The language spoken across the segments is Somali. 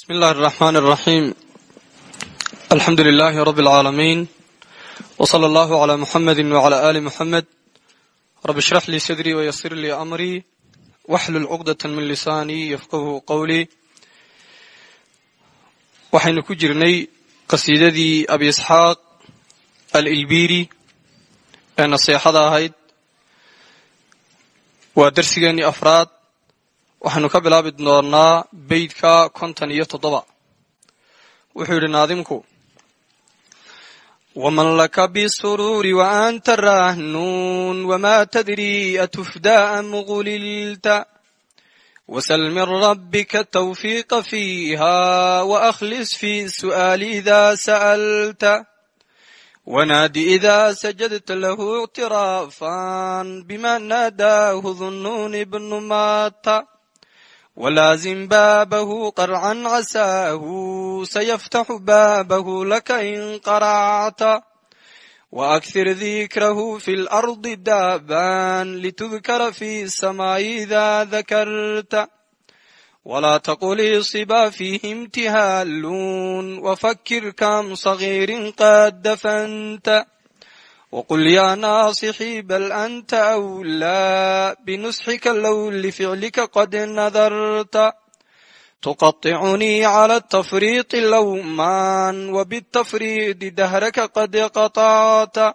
بسم الله الرحمن الرحيم الحمد لله رب العالمين وصلى الله على محمد وعلى آل محمد رب اشرح لي صدري ويسر لي أمري واحلل عقدة من لساني يفقه قولي waxaynu ku jirnay qasiidadii abi isxaaq alilbiri ee naseexada ahayd waa darsigeennii afraad waxaanu ka bilaabi doonnaa beydka kontan iyo toddoba. Wuxuu yidhi naadimku waman laka bsuruuri waanta rahnuun wma tadri atufda am qulilta wsl min rabika tawfiiqa fiiha waahlis fi su'aali ida sa'alta wanaadi ida sajadta lahu اctiraafan bima naadaahu dunuun ibnu mata wlaazim baabahu qarcan casaahu sayaftaxu baabahu laka in qaracta waakthir dikrahu fi lardi daaban litudkara fi samaayi ida dakarta wlaa taqul isiba fiihi imtihaaluun wafakir kam sagiirin qad dafanta وقل يا ناصحي بل أنت أولى بنصحك لو لفعلك قد نذرت تقطعني على التفريط لوما وبالتفريط دهرك قد قطعت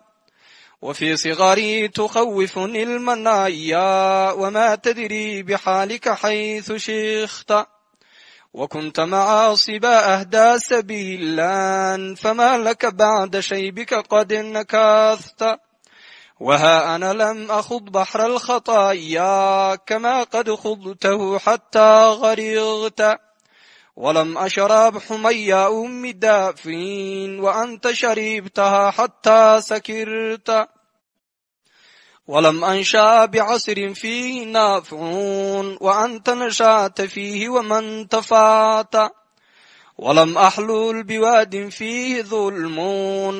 وفي صغري تخوفني المنايا وما تدري بحالك حيث شخت وكنت مع صبا أهدى سبيلا فما لك بعد شيبك قد نكثت وها أنا لم أخض بحر الخطايا كما قد خضته حتى غرقت ولم أشرب حميا أم دافين وأنت شربتها حتى سكرت ولم أنشا بعصر فيه نافع وأنت نشأت فيه ومن تفات ولم أحلل بواد فيه ظلم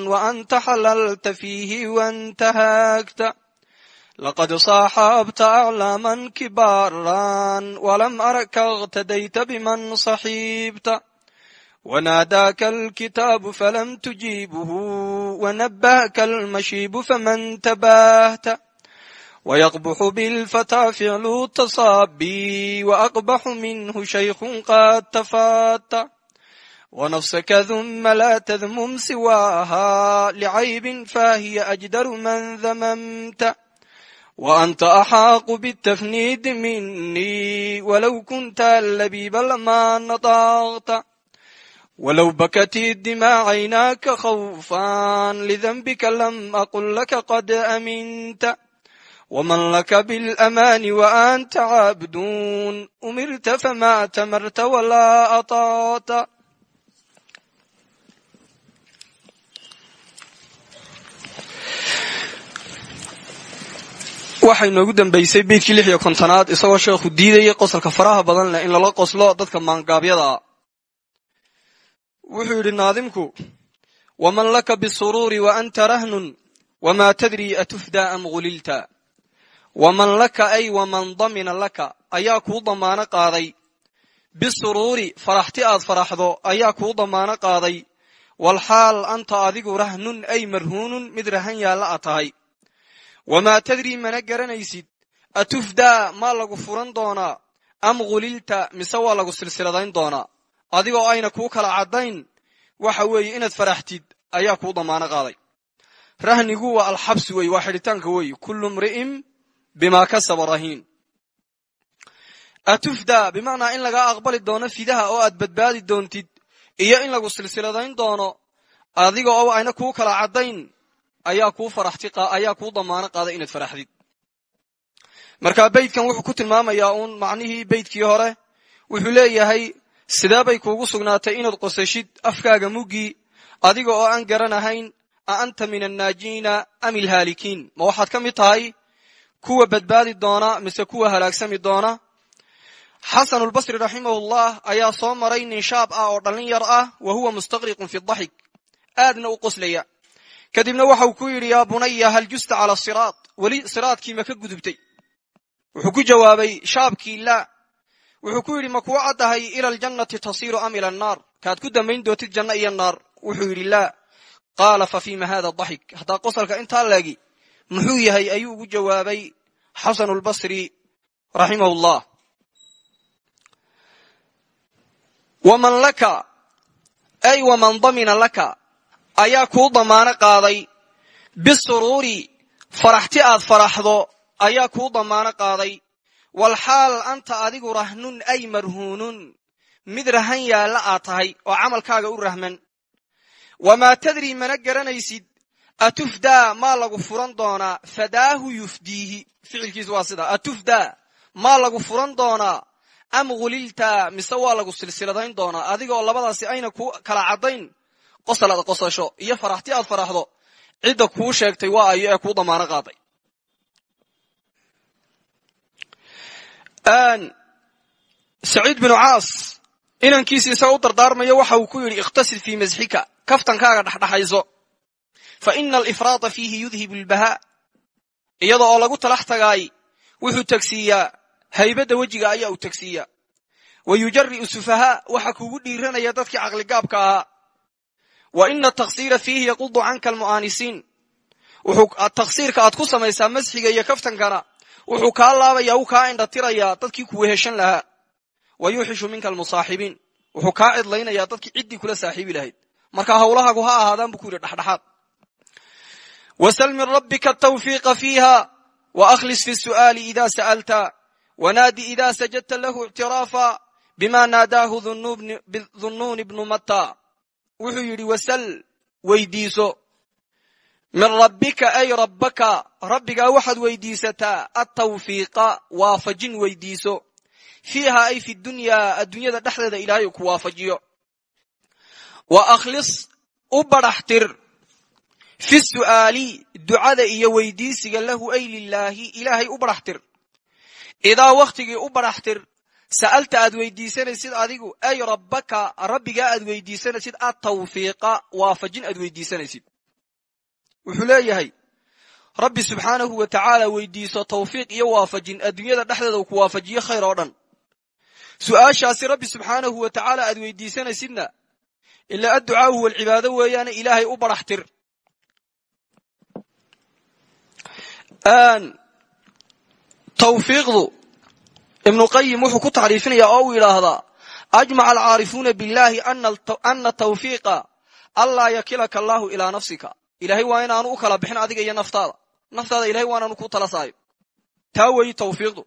وأنت حللت فيه وانتهكت لقد صاحبت أعلاما كبارا ولم أرك اغتديت بمن صحيبت وناداك الكتاب فلم تجيبه ونبهك المشيب فمن تباهت ويقبح بالفتى فعل التصابي وأقبح منه شيخ قد تفات ونفسك ثم لا تذمم سواها لعيب فهي أجدر من ذممت وأنت أحاق بالتفنيد مني ولو كنت اللبيب لما نطقت ولو بكت الدماء عيناك خوفا لذنبك لم أقل لك قد أمنت ومن لك بالأمان وأنت عبدون أمرت فما أتمرت ولا أطعت waxay noogu dambaysay beydkii lix iyo kontonaad isagoo sheekhu diidayay qosolka faraha badan leh in lala qoslo dadka maangaabyada ah wuxuu yidhi naadimku waman laka bisuruuri wa anta rahnun wamaa tadri atufdaa am gulilta waman laka ay waman damina laka. Ayaa kuu damaano qaaday. Bisuruuri faraxti aad faraxdo. Ayaa kuu damaano qaaday. Walxaal anta adigu rahnun ay marhuunun mid rahan yaalla a tahay. Wamaa tadri mana garanaysid. Atufdaa maa lagu furan doonaa. Am gulilta mise waa lagu silsiladayn doonaa. Adigoo ayna kuu kala caddayn. Waxa weeye inaad faraxtid. Ayaa kuu damaano qaaday. Rahnigu waa alxabsi wey waa xidhitaanka wey kullu mri'in bimaa kasaba rahiin atufdaa bimacnaa in lagaa aqbali doono fidaha oo aad badbaadi doontid iyo in lagu silsiladayn doono adiga oo ayna kuu kala caddayn ayaa kuu ayaa kuu damaano qaaday inaad faraxdid marka beydkan wuxuu ku tilmaamayaa uun macnihii beydkii hore wuxuu leeyahay sidee bay kuugu sugnaatay inaad qosashid afkaaga muggii adiga oo aan garanahayn a anta min annaajiina am ilhaalikiin ma waxaad ka mid tahay kuwa badbaadi doona mise kuwa halaagsami doona. Xasanulbasri raximahullah ayaa soo maray nin shaab ah oo dhallin yar ah wa huwa mustaqriqun fi daxik aadna u qoslaya. Kadibna waxau ku yidhi yaa bunaya hal justa cala siraad weli siraadkii ma ka gudubtay. Wuxuu ku jawaabay shaabkii laa. Wuxuu ku yidhi ma kuu caddahay ila aljannati tasiiru am ila annaar? Kaad ku dambayn doontid janno iyo naar wuxuu yidhi laa. Qaala fa fiima hada daxik haddaa qosalka intaa leegi muxuu yahay ayuu ugu jawaabay xasanu lbasri raximahu llah waman laka ay waman damina laka ayaa kuu damaano qaaday. Bisuruuri faraxti aad faraxdo ayaa kuu damaano qaaday. Walxaal anta adigu rahnun ay marhuunun. Mid rahan yaalla aad tahay oo camalkaaga u rahman. Wamaa tadri mana garanaysid atufdaa maa lagu furan doonaa fadaahu yufdiihi ficilkiisu waa sidaa atufdaa maa lagu furan doonaa am hulilta mise waa lagu silsiladayn doonaa adigaoo labadaasi ayna ku kala caddayn qosol aad qosasho iyo faraxti aad faraxdo cidda kuu sheegtay waa ayo ee kuu damaano qaaday saciid binu caas inankiisi isaga u dardaarmayo waxa uu ku yidhi ikhtasid fii masxika kaftankaaga dhexdhexayso fa ina alifraada fiihi yudhibu lbahaa iyada oo lagu talax tagaay wuxuu tegsiiyaa haybadda wejiga ayaa uu tegsiiyaa wa yujari'u sufahaa waxa kuugu dhiiranaya dadkii caqligaabka ahaa wa ina ataksiira fiihi yaqudu canka almu'aanisiin taksiirka aad ku samaysaa masxiga iyo kaftankana wuxuu kaa laabaya u kaa indhatirayaa dadkii kuwa heshan lahaa. Wa yuuxishu minka almusaaxibiin. Wuxuu kaa cidlaynayaa dadkii ciddii kula saaxiibi lahayd. Marka hawlahaagu ha ahaadaan buu ku yidhi dhexdhexaad wasal min rabbika atawfiiqa fiiha wa akhlis fi su'aali ida sa'alta wanaadi ida sajadta lahu ictiraafa bima naadaahu dhunnuun ibnu matta wuxuu yidhi wasal weydiiso min rabbika ay rabbaka rabbigaa waxaad weydiisataa attawfiiqa waafajin weydiiso fiiha ay fi dunyaa adduunyada dhexdeeda ilaahay ku waafajiyo wa akhlis u badhaxtir fi su'aali ducada iyo weydiisiga lahu ay lilaahi ilaahay u badhaxtir idaa wakhtigii u badhaxtir sa'alta aad weydiisanaysid adigu ay rabbaka rabbigaa aad weydiisanaysid attawfiiqa waafajin aad weydiisanaysid wuxuu leeyahay rabbi subxaanahu wa tacaala weydiiso tawfiiq iyo waafajin adduunyada dhexdeeda uu ku waafajiyo khayr oo dhan. Su'aashaasi rabbi subxaanahu wa tacaala aad weydiisanaysidna ilaa adducaa huwa alcibaado weeyaane ilaahay u badhaxtir tawfiiqdu ibnuqayim wuxuu ku taxriifinayaa oo uu yidhaahdaa ajmaca alcaarifuuna billahi ana tawfiiqa anlaa yakilaka allahu ilaa nafsika. Ilahay waa inaanu u kala bixin adiga iyo naftaada. Naftaada ilahay waa inaanu ku tala saayo taa weeyi tawfiiqdu.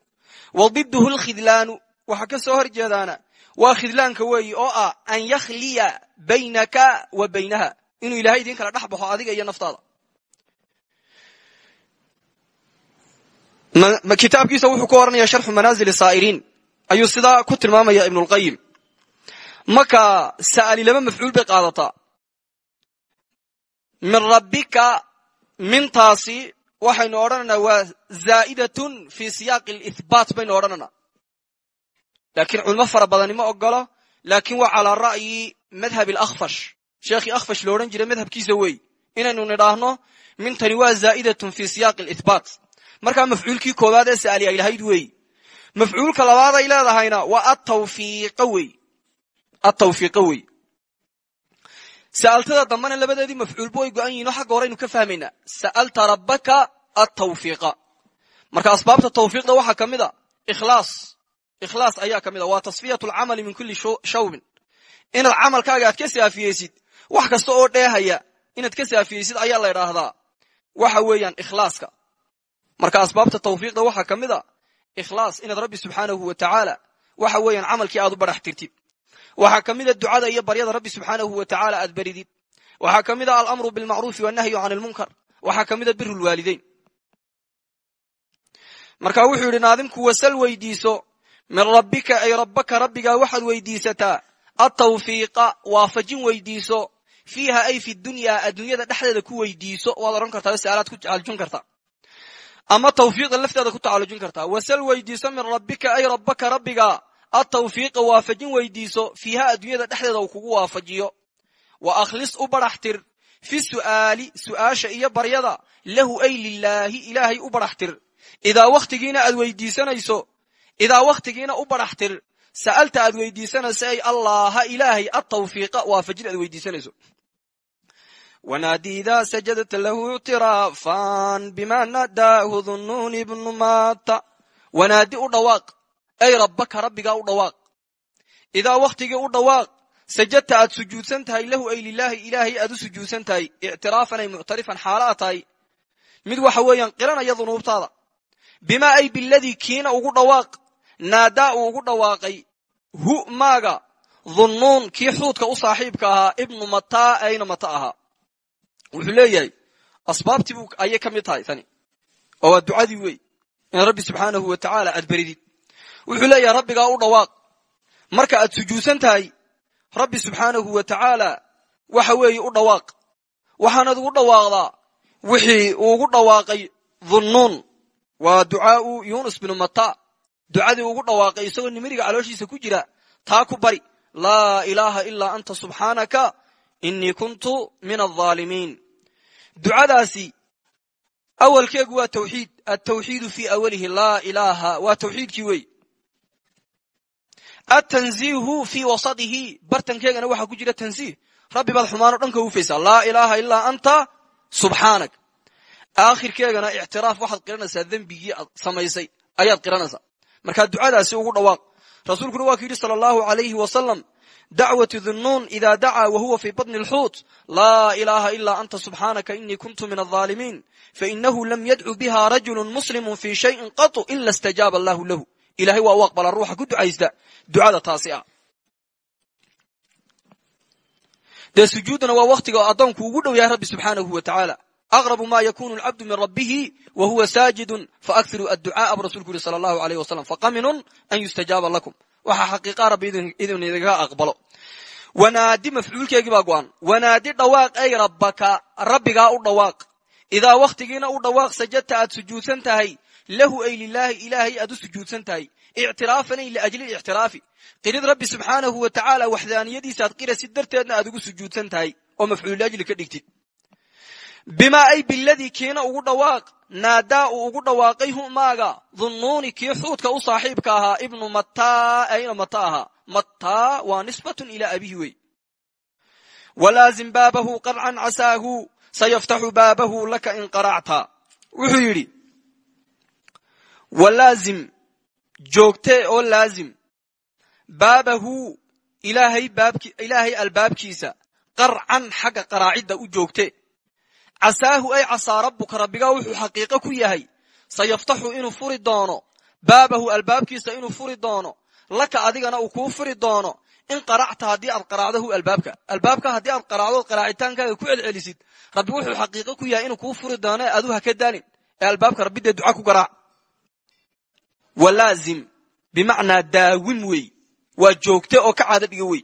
Wa diduhu lkhidlaanu waxa ka soo hor jeedaana waa khidlaanka oo ah an yakhliya baynaka wa baynaha. Inuu ilahay idin kala dhex adiga iyo naftaada kitaabkiisa wuxuu ku oranaya sharxu manaazil saa'iriin. Ayuu sidaa ku tilmaamaya ibnulqayim marka sa'ali laba mafcuul bay qaadataa min rabbika mintaasi waxaynu odhanaynaa waa zaa'idatun fii siyaaqi alihbaat baynu odhanaynaa. Laakiin culimo fara badani ma ogolo laakiin waa calaa ra'yi madhab alakhfash. Sheekhii akhfash lo odhan jiray madhabkiisa weey. Inaynu nidhaahno mintani waa zaa'idatun fii siyaaqi alihbaat markaa mafcuulkii koowaad ee sa'ali ay lahayd weey mafcuulka labaad ay leedahayna waa atawfiiqa wey. Attawfiiqa wey. Sa'altada dambena labadeedii mafcuulba way go'an yihiin oo xagga horeynu ka fahmaynaa sa'alta rabbaka attawfiiqa. Marka asbaabta tawfiiqda waxaa ka mid a ikhlaas. Ikhlaas ayaa ka mid a. Waa tasfiyatu alcamali min kulli shawbin. Inaad camalkaaga aad ka saafiyeysid wax kasta oo dheehaya inaad ka saafiyeysid ayaa la idhaahdaa waxa weeyaan ikhlaaska marka asbaabta tawfiiqda waxaa ka mid a ikhlaas inaad rabbi subxaanahu wa waxa weeyaan camalkii aad u badhax tirtid. Waxaa ka mida ducada iyo baryada rabbi subxaanahu wa aad baridid. Waxaa ka mid a alamru bilmacruufi wannahyu can almunkar waxaa ka mida biru lwaalideyn wuxuu yidhi naadimku wasal weydiiso. Min rabbika ay rabbaka rabbigaa waxaad weydiisataa. Attawfiiqa waafajin weydiiso. Fiiha ay fi dunyaa adduunyada dhexdeeda ku weydiiso. Waad odhan kartaa sa'aalaad ku tacalujin kartaa ama tawfiiqa lafteeda ku tacalujin kartaa. Wasal weydiiso min rabbika ay rabbaka rabbiga. Attawfiiqa waafajin weydiiso fiiha adduunyada dhexdeeda uu kugu waafajiyo. Wa akhlis u badhaxtir fi su'aali su'aasha iyo baryada. Lahu ay lilaahi ilaahay u badhaxtir idaa wakhtigiina aad weydiisanayso idaa wakhtigiina u badhaxtir sa'alta aad weydiisanayso ay allaha ilaahay atawfiiqa waafajin aad weydiisanayso wanaadi idaa sajadta lahu ictiraafan bima nadaahu dhunuun ibnu mata wanaadi u dhawaaq ay rabbaka rabbigaa u dhawaaq idaa wakhtigii u dhawaaq sajadta aad sujuudsan tahay lahu ay lilaahi ilaahay aad u sujuudsan tahay ictiraafan ay muctarifan xaala tahay mid waxa weeyaan qiranaya dunuubtaada bimaa ay biladii kiina ugu dhawaaq naadaa uu ugu dhawaaqay hu maaga dhunnuun kii xuudka u saaxiibka ahaa ibnu mataa ayna mata ahaa wuxuu leeyahay asbaabtii buu ayay ka mid tahay tani. Oo waa ducadii wey in rabbi subxaanahu wa tacaala aad beridid. Wuxuu leeyahay rabbigaa u dhawaaq. Marka aad sujuudsan tahay rabbi subxaanahu wa tacaala waxa weeye u dhawaaq. Waxaanad ugu dhawaaqdaa wixii uu ugu dhawaaqay dhunnuun waa ducaau yunus binu mata ducadii ugu dhawaaqay isagoo nimiriga calooshiisa ku jira taa ku bari laa ilaaha ilaa anta subxaanaka inii kuntu min alظaalimiin ducadaasi awalkeegu waa tawxiid. Altawxiidu fii awalihi laa ilaaha waa tawxiidkii wey atanziihu fii wasadihi bartankeegana waxaa ku jira tanziih. Rabbi baad xumaano dhan ka laa ilaaha ilaa anta subxaanak aakhirkeegana ictiraaf waxaad qiranaysaa dembigii aad samaysay ayaad qiranaysaa. Markaa ducadaasi ugu dhawaaq rasuulkuna waa ku yidhi sala allahu alayhi wasalam dacwatu dhunnuun ida dacaa wahuwa fii batni alxuut laa ilaaha ilaa anta subxaanaka inii kuntu min alظaalimiin fainahu lam yadcu biha rajulu muslimu fii shayin qatu ila stajaaba allahu lahu ilahay waa u aqbala ruuxa ku ducaysta ducada taasi ah dee sujuuddana waa wakhtiga addoonku ugu dhow yahay rabbi subxaanahu wa tacaala aqrabu ma yakunu alcabdu min rabbihi wa huwa saajidun faakhiru adducaaa bu rasulku yuri sala allahu alayh wasalam faqaminun an yustajaaba lakum waxaa xaqiiqa rabbi idin idinkaga aqbalo. Wanaadi mafcuulkeegii baa go'an. Wanaadi dhawaaq ay rabbaka rabbigaa u dhawaaq. Idaa wakhtigiina u dhawaaq sajadta aad sujuudsan tahay lahu ay lilaahi ilaahay aad u sujuudsan tahay. Ictiraafan ay liajli ictiraafi. Qirid rabbi subxaanahu wa tacaala waxdaaniyadiisa aad qirasid darteedna aad ugu sujuudsan tahay oo mafcuul ajli ka dhigtid. Bimaa ay biladii kiina ugu dhawaaq naadaa uu ugu dhawaaqay hu maaga. Dhunnuuni kii xuudka u saaxiibka ahaa ibnu mataa ayna mata ahaa. Mataa waa nisbatun ilaa abihi wey walaazim baabahu qarcan casaahu sayaftaxu baabahu laka in qaracta. Wuxuu yidhi walaazim joogtee oo laazim baabahu ilaahay albaabkiisa qarcan xagga qaraacidda u joogte casaahu ay casaa rabbuka rabbigaa wuxuu xaqiiqo ku yahay. Sayaftaxu inuu furi doono. Baabahu albaabkiisa inuu furi doono. Laka adigana uu kuu furi doono. In qaracta haddii aad qaraacdo albaabka. Albaabka haddii aad qaraacdood qaraacitaankaaga ku celcelisid. Rabbi wuxuu xaqiiqo ku yahay inuu kuu furi doono ee aduu haka daalin. Ee albaabka rabbi dee duca ku garaac walaazim. Bimacnaa daawim wey. Waa joogte oo ka caado dhiga wey.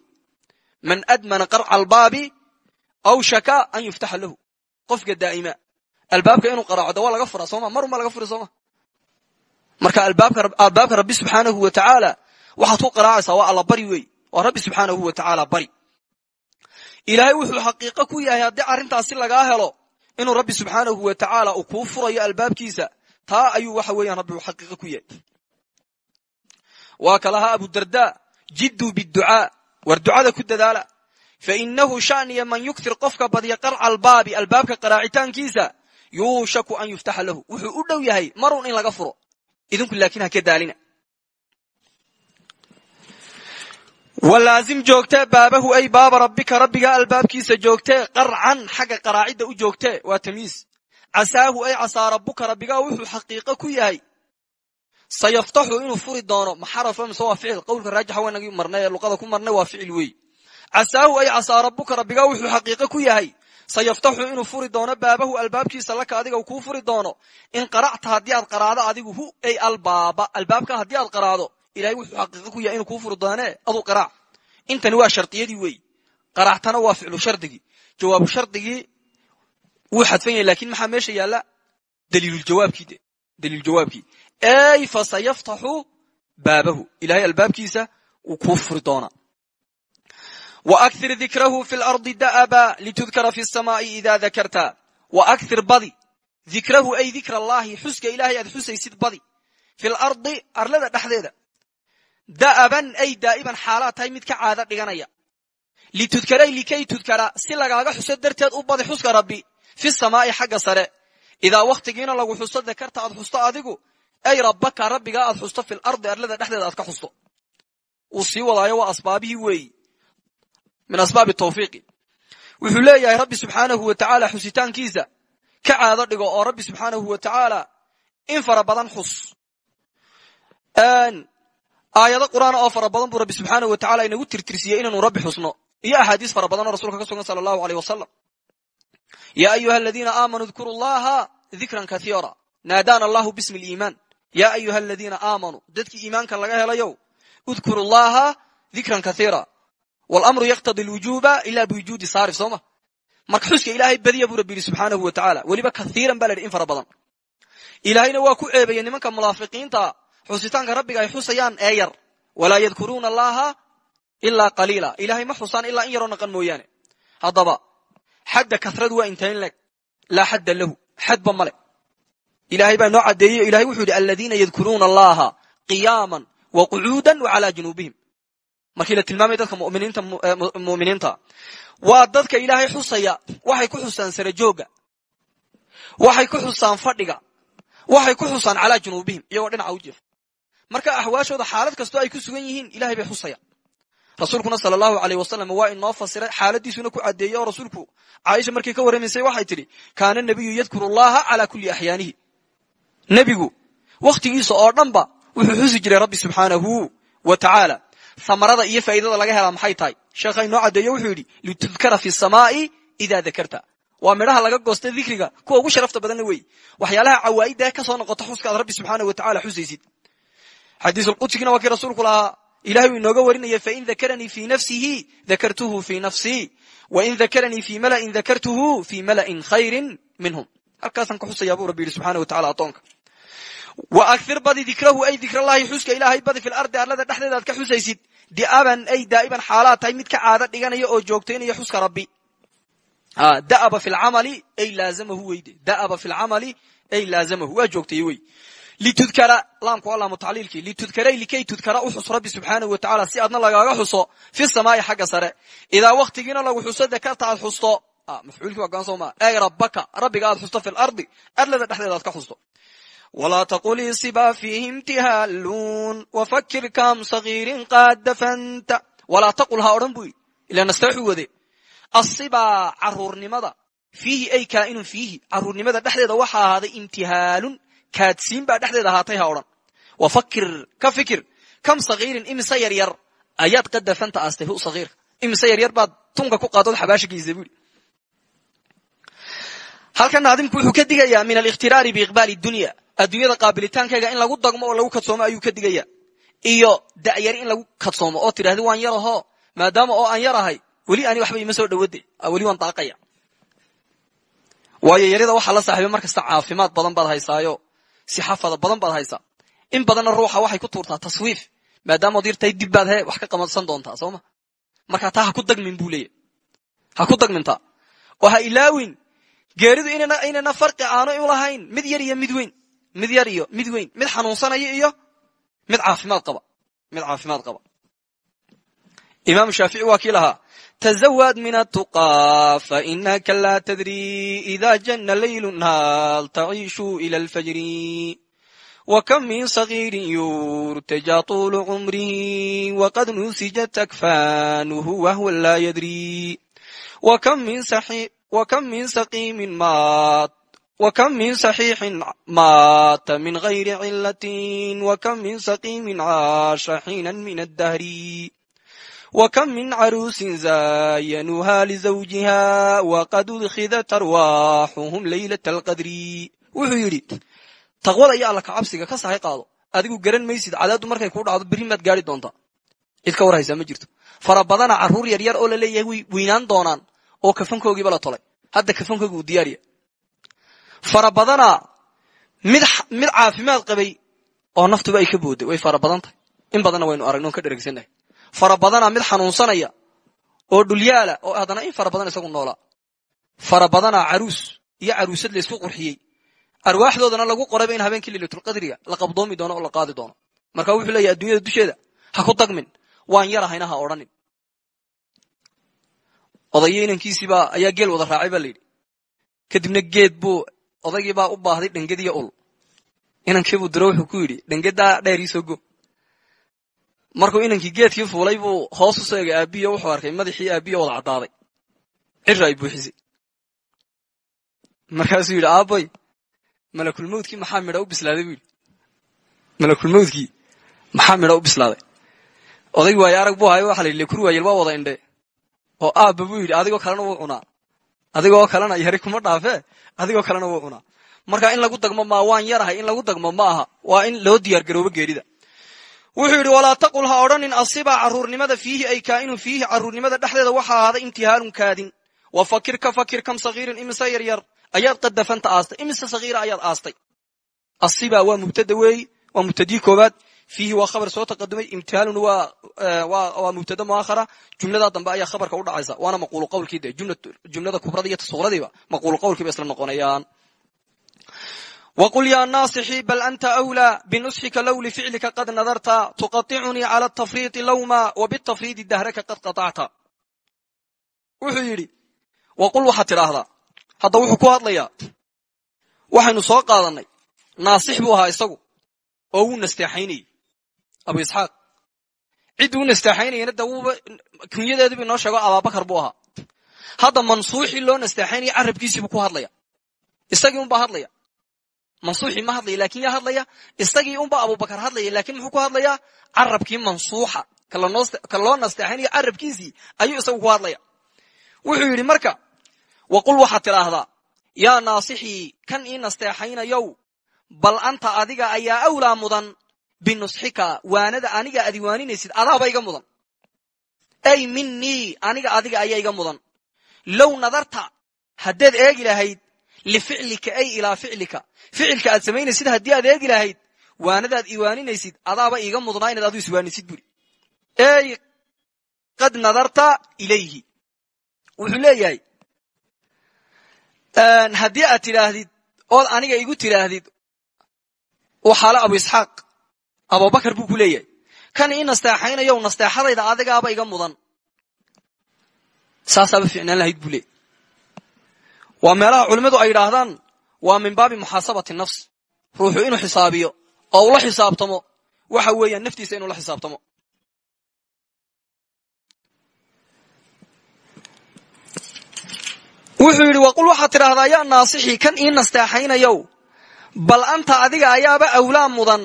Man admana qarca albaabi aw an yuftaxa lahu qofka daa'ima. Albaabka inuu qaraaco de waa laga furaa sooma marunbaa laga furi sooma. Marka albaabka rabbi subxaanahu wa tacaala waxaad ku qaraacaysaa waa alla bari wey. Waa rabbi subxaanahu wa tacaala bari. Ilaahay wuxuu xaqiiqo ku yahay haddii arrintaasi lagaa helo inuu rabbi subxaanahu wa tacaala uu kuu furayo albaabkiisa taa ayuu waxa weeyaan rabbi xaqiiqo ku yahay. Waa kalahaa abudarda jidduu biducaa war ducada ku dadaala fainahu shaniya man yuktir qofka badya qarca albaabi albaabka qaraacitaankiisa yuushaku an yuftaxa lahu wuxuu u dhow yahay marun in laga furo idinku laakiin ha ka daalina walaazim joogtee baabahu ay baaba rabbika rabbiga albaabkiisa joogtee qarcan xagga qaraacidda u joogtee waa tamyiis casaahu ay casaa rabbuka rabbigaa wuxuu xaqiiqo ku yahay sayaftaxu inuu furi doono maxaraf mise waa ficil qowlka raajixa waynagii marnay ee luqada ku marnay waa ficil wey casaahu ay casaa rabbuka rabbigaa wuxuu xaqiiqo ku yahay sayaftaxu inuu furi doono baabahu albaabkiisa laka adiga kuu furi doono. In qaracta haddii aad qaraacdo adigu hu ay albaaba albaabka haddii aad qaraacdo ilahay wuxuu xaqiiqo ku yahay inuu kuu furi doonee? Aduu qaraac intani waa shardiyadii wey qaraactana waa ficlu shardigii jawaabu shardigii wuu xadfan yahay laakiin maxaa meesha yaalla? Daliiluljawaabkii de daliiljawaabkii ey fa sayaftaxu baabahu. Ilahay albaabkiisa wuu kuu furi doonaa waakthir dikrahu fi lardi da'aba litudkara fi samaa'i ida dakarta waakthir badi dikrahu ay dikra allahi xuska ilahay aad xusaysid badi fi lardi arlada dhexdeeda da'aban ay daa'iban xaalaad tahay mid ka caado dhiganaya litudkaray likay tudkara si lagaaga xuso darteed u badi xuska rabbi fi samaa'i xagga sare idaa wakhtigiina lagu xuso dakarta aad xusto adigu ay rabbaka rabbigaa aad xusto fil ardi arlada dhexdeeda aad ka xusto uu sii wadaayo waa asbaabihii weeyi min asbaabi tawfiiqi. Wuxuu leeyahay rabbi subxaanahu wa tacaala xusitaankiisa ka caado dhigo oo rabbi subxaanahu wa tacaala in fara badan xus. Aayado qur'aan oo fara badan buu rabbi subxaanahu wa tacala inagu tirtirsiyey inaanu rabbi xusno. Iyo axaadiis fara badan oo rasulka ka sugan sala allahu aleyh wasalam ya ayuha aladiina aamanuu dkuru llaha dikran kaiira naadaana allahu bismi liimaan ya ayuha aladiina aamanuu dadkii wlamru yaqtadi lwujuba ila biwujuudi saarif soo ma marka xuska ilaahay badiya buu rabbi yidhi subxaanahu wa tacaala weliba kaiiran ba la yidhi in fara badan ilaahayna waa ku ceebayey nimanka munaafiqiinta xusitaanka rabbiga ay xusayaan ee yar walaa yadkuruuna allaha ilaa qaliila ilahay ma xusaan ilaa in yaroo naqan mooyaane haddaba xadda kasradu waa intayn leg laa xadda lahu xadba male ilahay baa noo caddeeyey o ilahay wuxuu yidhi aladiina yadkuruuna allaha qiyaaman wa qucuudan wa calaa junuubihim markii la tilmaamay dadka muminiinta waa dadka ilaahay xusaya waxay ku xusaan sara jooga waxay ku xusaan fadhiga waxay ku xusaan calaa junuubihim iyagoo dhinaca u jeefa marka axwaashooda xaalad kastoo ay ku sugan yihiin ilahay bay xusayaan rasuulkuna sala allahu aleyh wasalam waa inoo fasiray xaaladiisuna ku caddeeyey oo rasuulku caaisha markii ka warramaysay waxay tidhi kaana nabiyu yadkuru allaha calaa kulli axyaanihi nebigu wakhtigiisa oo dhanba wuxuu xusi jiray rabbi subxaanahu wa tacaala samarada iyo faa'idada laga helaa maxay tahay? Sheekha inoo caddeeyo wuxuu yidhi litudkara fi samaa'i idaa dakarta waa midhaha laga goosta dikriga kuwa ugu sharafta badanna wey. Waxyaalaha cawaa'idda ka soo noqota xuska rabbi subxaanahu wa tacala xusaysid. Xadiisulqudsigina waa kii rasuulku lahaa ilahay uu inooga warinaya fain dakaranii fii nafsihi dakartuhu fii nafsii wain dakaranii fii mala'in dakartuhu fii mala'in khayrin minhum. Halkaasaan ka xusayaa buu rabbi yidhi subxana wa tacala addoonka wa akir badi dikrahu ay dikrallaahi xuska ilaahay badi fil ardi arlada dhexdeeda aad ka xusaysid di'aban ay daa'iban xaalaad tahay mid ka caado dhiganaya oo joogtaynaya xuska rabbi da'aba fi lcamali ay laazamahu weyde da'aba fi lcamali ay laazamahu waa joogtay wey litudkara laamku waa laamu tacliilkii litudkaray likay tudkara u xus rabbi subxaanahu wa tacaala si aadna lagaaga xuso fi samaa'i xagga sare idaa wakhtigiina lagu xuso dakarta aad xusto mafcuulkii waa gaan soo maa ey rabbaka rabbiga aad xusto fi lardi arlada dhexdeeda aad ka xusto walaa taqul isiba fiihi imtihaaluun wafakir kam sagiirin qaad dafanta walaa taqul ha odhan buu yidhi ilaa nastaxu wade asibaa caruurnimada fiihi ay kaa'inun fiihi caruurnimada dhexdeeda waxaa ahaaday imtihaalun kaadsiin baa dhexdeeda ahaatay ha odhan wafakir ka fikir kam sagiirin imise yaryar ayaad qadafanta aastay hu sagiirka imise yaryar baad tunka ku geysa buu yidhi halkan naadimku wuxuu ka digayaa min aliktiraari biiqbaali dunya adduunyada qaabilitaankayga in lagu dagmo oo lagu kadsoomo ayuu ka digaya. Iyo da'yari in lagu kadsoomo oo tidhahda waan yaraho maadaama oo aan yarahay weli ani waxba ima soo dhowade weli waan daaqaya. Waayo yarida waxaa la saaxiibay mar kasta caafimaad badan baad haysaayo sixafada badan baad haysaa. In badanna ruuxa waxay ku tuurtaa taswiif maadaama od yartahay dib baad he wax ka qamadsan doontaa sooma markaa taa ha ku dagmin buu leeyahy ha ku dagmintaa oo ha ilaawin. Geeridu inayna farqi aanu u lahayn mid yar iyo mid weyn mid yar iyo mid weyn mid xanuunsanaya iyo mid caafimaad qaba mid caafimaad qaba imaam shaafici waa kii lahaa تزود من التقى فإنك لا تدري إذا جن ليل هل تعيش إلى الفجر وكم من صغير يرتجى طول عمره وقد نسجت أكفانه وهو لا يدري وكم من صحيح وكم من سقيم مات وكم من صحيح مات من غير علة وكم من سقيم عاش حينا من الدهر وكم من عروس زاينوها لزوجها وقد أدخذت أرواحهم ليلة القدر wuxuu yidhi taqwada iyo alla kacabsiga ka sahay qaado adigu garan maysid cadaaddu markay kuu dhacdo berri maad gaari doontaa cid ka war haysaa ma jirto fara badana carruur yaryar oo la leeyahay way weynaan doonaan oo kafankoogiiba la tolay hadda kafankoogi uu diyaariya fara badana mid mid caafimaad qabay oo naftuba ay ka booday way fara badan tahay. In badanna waynu aragno on ka dheregsannahay fara badana mid xanuunsanaya oo dhulyaala oo haddana in fara badan isagu noolaa fara badana caruus iyo caruusad laysku qurxiyey. Arwaaxdoodana lagu qorayba in habeenkii leylatulqadriga la qabdoomi doono oo la qaadi doono. Marka wuxuu leeyahy adduunyada dusheeda ha ku dagmin waan yarahayna ha odhanin. Odayo ayaa geel wada raacay baa layidhi kadibna geed buu odaygiibaa u baahday dhengadiyo ul inankiibuu diro wuxuu ku yidhi dhengadaa dheer iisoo go markuu inankii geedkii fuulay buu hoos u soo egay aabbiyo wuxuu arkay madaxii aabbiyo wada caddaaday cira ay buuxisay markaasuu yidhi aaboy malakulmawdkii maxaa midha u bislaaday buu yidhi malakulmawdkii maxaa midha u bislaaday oday waaye arag buu hayo waxa la yidhi lekur waayel waa wada indhe oo aabba buu yidhi adigoo kalena wuu cunaa adigoo kalena yari kuma dhaafee adigoo kalena wuu cunaa. Marka in lagu dagmo maa waan yarahay in lagu dagmo ma aha. Waa in loo diyaar garoobo geerida. Wuxuu yidhi walaa taqul ha odhanin asiba caruurnimada fiihi ay kaa'inun fiihi caruurnimada dhexdeeda waxaa ahaaday imtihaalun kaadin. Wa fakir ka fakir kam sagiirin imise yaryar ayaad qadafanta aastay imise sagiira ayaad aastay. Asiba waa mubtada weeyi waa mubtadii koobaad fiihi waa khabar soo taqadumay. Imtihaanun waa mubtada muahara jumladaa dambe ayaa khabarka u dhacaysa. Waana maquulu qawlkii de jumlada kubrada iyo tasuuradiiba maquulu qawlkiiba isla noqonayaan. Wqul ya naasixii bal anta wlى binusxika low lificlika qad nadarta tuqaicunii cala tafriidi lowma wabitafriidi dahraka qad qaacta wuxuu yidhi waqul waxaad tidhaahdaa hadda wuxuu ku hadlayaa waxaynu soo qaadanay. Naasix buu ahaa isagu oo wuu nasteexaynayey abu isxaaq ciddii u nasteexaynayana de wuuba kunyadeediibu inoo sheego abaabakar buu ahaa. Hadda mansuuxii loo nasteexaynaya carabkiisiibuu ku hadlaya isagii unbaa hadlaya mansuuxii ma hadlaya laakiin yaa hadlaya isagii unba abubakar hadlaya laakiin muxuu ku hadlayaa? Carabkii mansuuxa. Ka loo nasteexaynayo carabkiisii ayuu isagu ku hadlaya wuxuu yidhi marka waqul waxaad tidhaahdaa yaa naasixii kan ii nasteexaynayow bal anta adiga ayaa awlaa mudan binusxika waanada aniga ad iwaaninaysid adaaba iga mudan. Ay minii aniga adiga ayaa iga mudan. Low nadarta haddaad eegi lahayd lificlika ay ilaa ficlika. Ficilka aad samaynaysid haddii aad eegi lahayd waanadaad iwaaninaysid adaaba iiga mudnaa inaad adu iswaanisid buri. Ey qad nadarta ilayhi. Wuxuu leeyahay haddii aad tidhaahdid ood aniga igu tidhaahdid waxaale abu isxaaq abubakar buu ku leeyahay kan ii nasteexaynayow nasteexadayda adigaaba iga mudan. Saasaaba ficnaan lahayd buu leeyay waa meelaha culimmadu ay yidhaahdaan waa min baabi muxaasabati nafs. Ruuxu inuu xisaabiyo oo ula xisaabtamo waxa weeyaan naftiisa inuu la xisaabtamo. Wuxuu yidhi waqul waxaad tidhaahdaa yaa naasixii kan ii nasteexaynayow bal anta adiga ayaaba awlaa mudan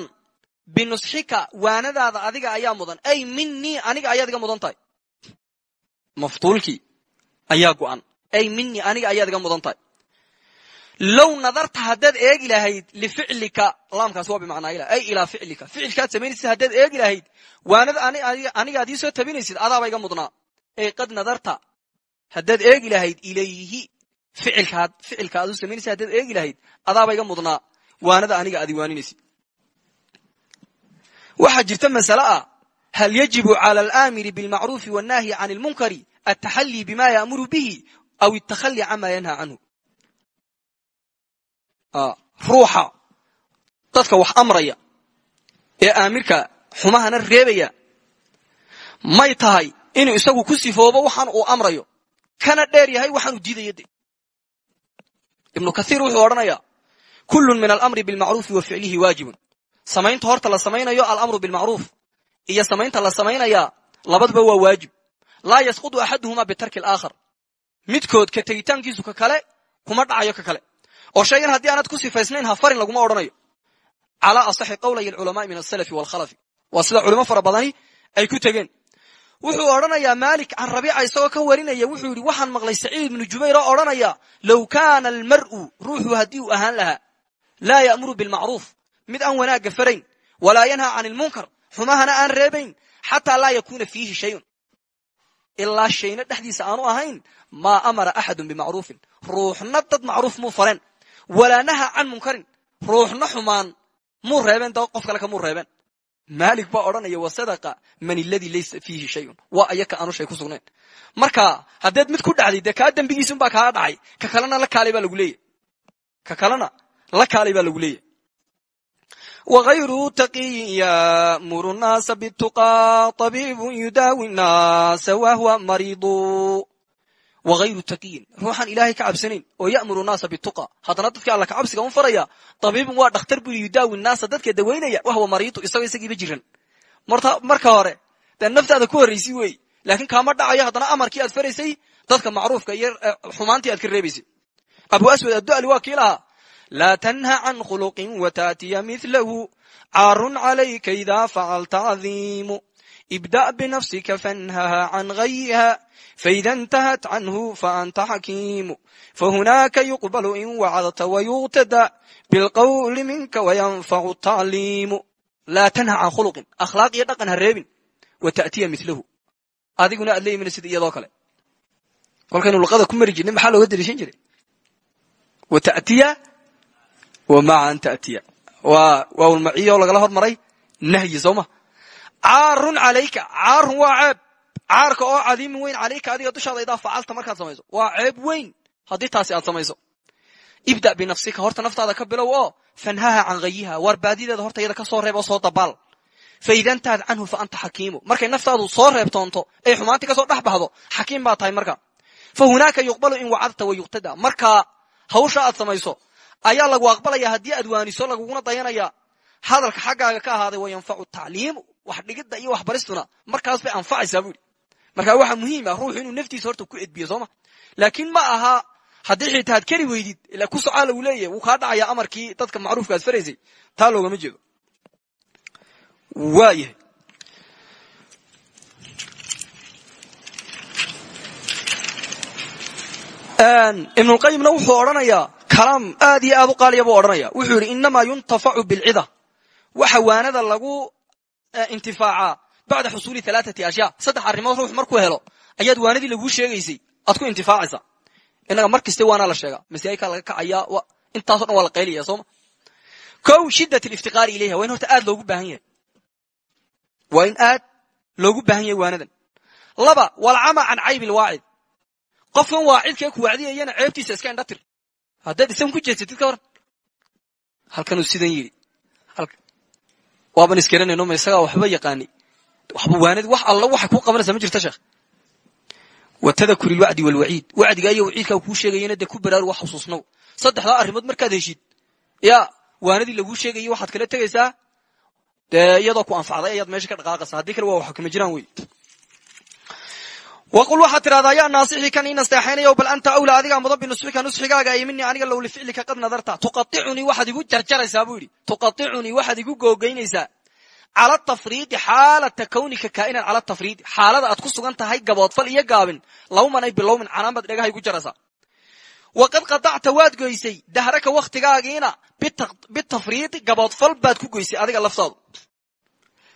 binusxika waanadaada adiga ayaa mudan. Ay minii aniga ayaad iga mudan tahay. Maftuulkii ayaa go'an. Ay minii aniga ayaad mudan tahay. Low nadarta haddaad eegi lahayd lificlika laamkaas waa bimacnaa ila ay ilaa ficlika. Ficilkaad samaynaysid haddaad eegi lahayd waanada anigaad ii soo tabinaysid adaaba iga mudnaa. Ay qad nadarta haddaad eegi lahayd ilayhi ficilka aad u samaynaysid haddaad eegi lahayd adaaba iga mudnaa. Waanada aniga aad iwaaninaysid waxaa jirta masale ah hal yajibu cala alaamiri bilmacruufi wannahyi can lmunkari altaxallii bima yaamuru bihi aw altakhali cama yanha canhu. Ruuxa dadka wax amraya ee aamirka xumahana reebaya may tahay inuu isagu ku sifoobo waxaan uu amrayo kana dheer yahay waxaanu diidaya de ibnu kaiir wuxuu odhanayaa kullun min alamri bilmacruufi wa ficlihi waajibun samaynta horta la samaynayo alamru bilmacruuf iyo samaynta la samaynayaa labaduba waa waajib. Laa yasqudu axaduhuma bitarki alaakhar. Midkood ka tegitaankiisu ka kale kuma dhacayo ka kale. Oo shaygan haddii aanad ku sifaysnayn ha farin laguma odhanayo. Calaa asaxi qawlay alculamaai min asalafi waalkhalafi waa sida culimo fara badani ay ku tegeen. Wuxuu odhanayaa maalik can rabiica isagoo ka warinaya wuxuu yidhi waxaan maqlay saciid ibnu jubayr oo odhanaya low kaana almar'u ruuxu haddii uu ahaan lahaa laa ya'muru bilmacruuf mid aan wanaagga farayn walaa yanha can ilmunkar xumahana aan reebayn xataa laa yakuuna fiihi shayun. Ilaa shayna dhexdiisa aanu ahayn maa amara axadun bimacruufin. Ruuxna dad macruuf muu fareen walaa naha can munkarin. Ruuxna xumaan muu reebeen da qof kale kamuu reebeen. Maalik baa odhanaya wasadaqa man iladii laysa fiihi shayun. Waa ayaka aanu shay ku sugnayn. Marka haddeed mid ku dhacday dee kaa dembigiisunbaa kaa dhacay. Ka kalena la kaalay baa lagu leeyahy ka kalena la kaalay baa lagu leeyahy wغayru taqiyin yamuru الnaasa bالtuqى طabiibu yudaawi الnaasa wahwa mariidu wغayru taqiyin ruuxaan ilaahay ka cabsanayn oo ya'muru naasa bituqa haddana dadkii alla kacabsiga un faraya tabiibun waa dhakhtar buri yudaawi naasa dadka dawaynaya wahwa mariidu isagoo isagiiba jiran marka hore dee naftaada ku horraysi wey laakiin kaama dhacayo haddana amarkii aad faraysay dadka macruufka iyo xumaantii aad ka reebaysay abu aswad addu'ali waa kii lahaa laa tanha can khuluqin wataatiya milahu caarun calayka idaa facalta cadiimu ibda' binafsika fanhaha can ghayiha faida intahat canhu faanta xakiimu fahunaaka yuqbalu in wacadta wayuqtada bilqawli minka wayanfacu tacliimu laa tanha can khuluqin akhlaaq iyo dhaqan ha reebin wata'tiya milahu adiguna aad la imanaysid iyadoo kale kolkaynu luqada ku mari jirnay maxaa looga dariishan jiray wata'tiya wa maca an ta'tiya. Waa waawlmaciyo lagala hormaray nahyi soo ma caarun calayka caarun waa ceeb. Caarka oo cadiimin weyn calayka adiga dushaada idaa facalta markaad samayso. Waa ceeb weyn haddii taasi aad samayso. Ibda' binafsika horta naftaada ka bilow oo fanhaha can hayiha waar baadideeda horta iyada ka soo reeb oo soo dabaal. Faida intahat canhu fa anta xakiimu. Markay naftaadu soo reebtoonto ay xumaantii ka soo dhex baxdo xakiim baa tahay marka. Fa hunaaka yuqbalu in wacadta wa yuqtada. Markaa hawsha aad samayso ayaa lagu aqbalaya haddii aad waaniso laguguna dayanaya. Hadalka xaggaaga ka ahaaday wa yanfacu tacliimu wax dhigidda iyo waxbaristuna. Markaas bay anfacaysaa buu yidhi. Marka waxaa muhiim ah ruuxu inuu naftiisa horta ku edbiyo sooma laakiin ma aha haddii xitaa ad keri weydid ila ku socaa lagu leeyahay wuu kaa dhacaya amarkii dadka macruufka aad faraysay. Taa loogama jeedo. Waayahay ibnulqayimna wuxuu odhanayaa kalaam aad iyo aad u qaaliya buu odhanaya. Wuxuu yidhi inamaa yuntafacu bilcida waxa waanada lagu intifaacaa bacda xusuuli alaaati ashyaa. Saddex arrimood ruux markuu helo ayaad waanadii laguu sheegaysay. Aad ku intifaacaysaa innaga mar waanaa la sheegaa. Masaajidkaa laga kacaya intaaso dhan waa la qaylaya sooma kow shiddat aliftiqaari ilayha waa horta aad loogu baahan yahay. Waa aad loogu baahan yahay waanadan. Laba walcama can cayb lwaacid qofkan waacidkee ku wacdiyayana ceebtiisa iska indhatir haddaad isagun ku jeedsatid ka waran halkanuu sidan yidhi waaban isgaranayno ma isagaa waxba yaqaanay waxba waanadi wax alla waxay kuu qabanaysaa ma jirta sheekh. Wa tadakuri lwacdi walwaciid wacdiga iyo waciidkaa kuu sheegayana dee ku baraaru wax xusuusnow. Saddexdaa arrimood markaad heshid ya waanadii laguu sheegayay waxaad kala tegaysaa. Dee iyadoo ku anfacday ayaad meesha ka dhaqaaqaysaa. Haddii kale waa wax kama jiraan wey waqul waxaad tidhahdaa yaa naasixii kan ii nasteexaynayo bal anta awlaa adigaa mudan binusxika nusxigaaga ay minii aniga low lificlika qad nadarta tuqaicunii waxaad igu jarjaraysaa buu yidhi tuqaicunii waxaad igu googaynaysaa cala tafriidi xaalata kawnika kaa'inan cala tafriidi xaalada aad ku sugan tahay gaboodfal iyo gaabin lawman ay bilowmin canaan baad dhegaha igu jaraysaa waqad qadacta waad goysay dahraka waktigaagiina bitafriidi gaboodfal baad ku goysay adiga laftaadu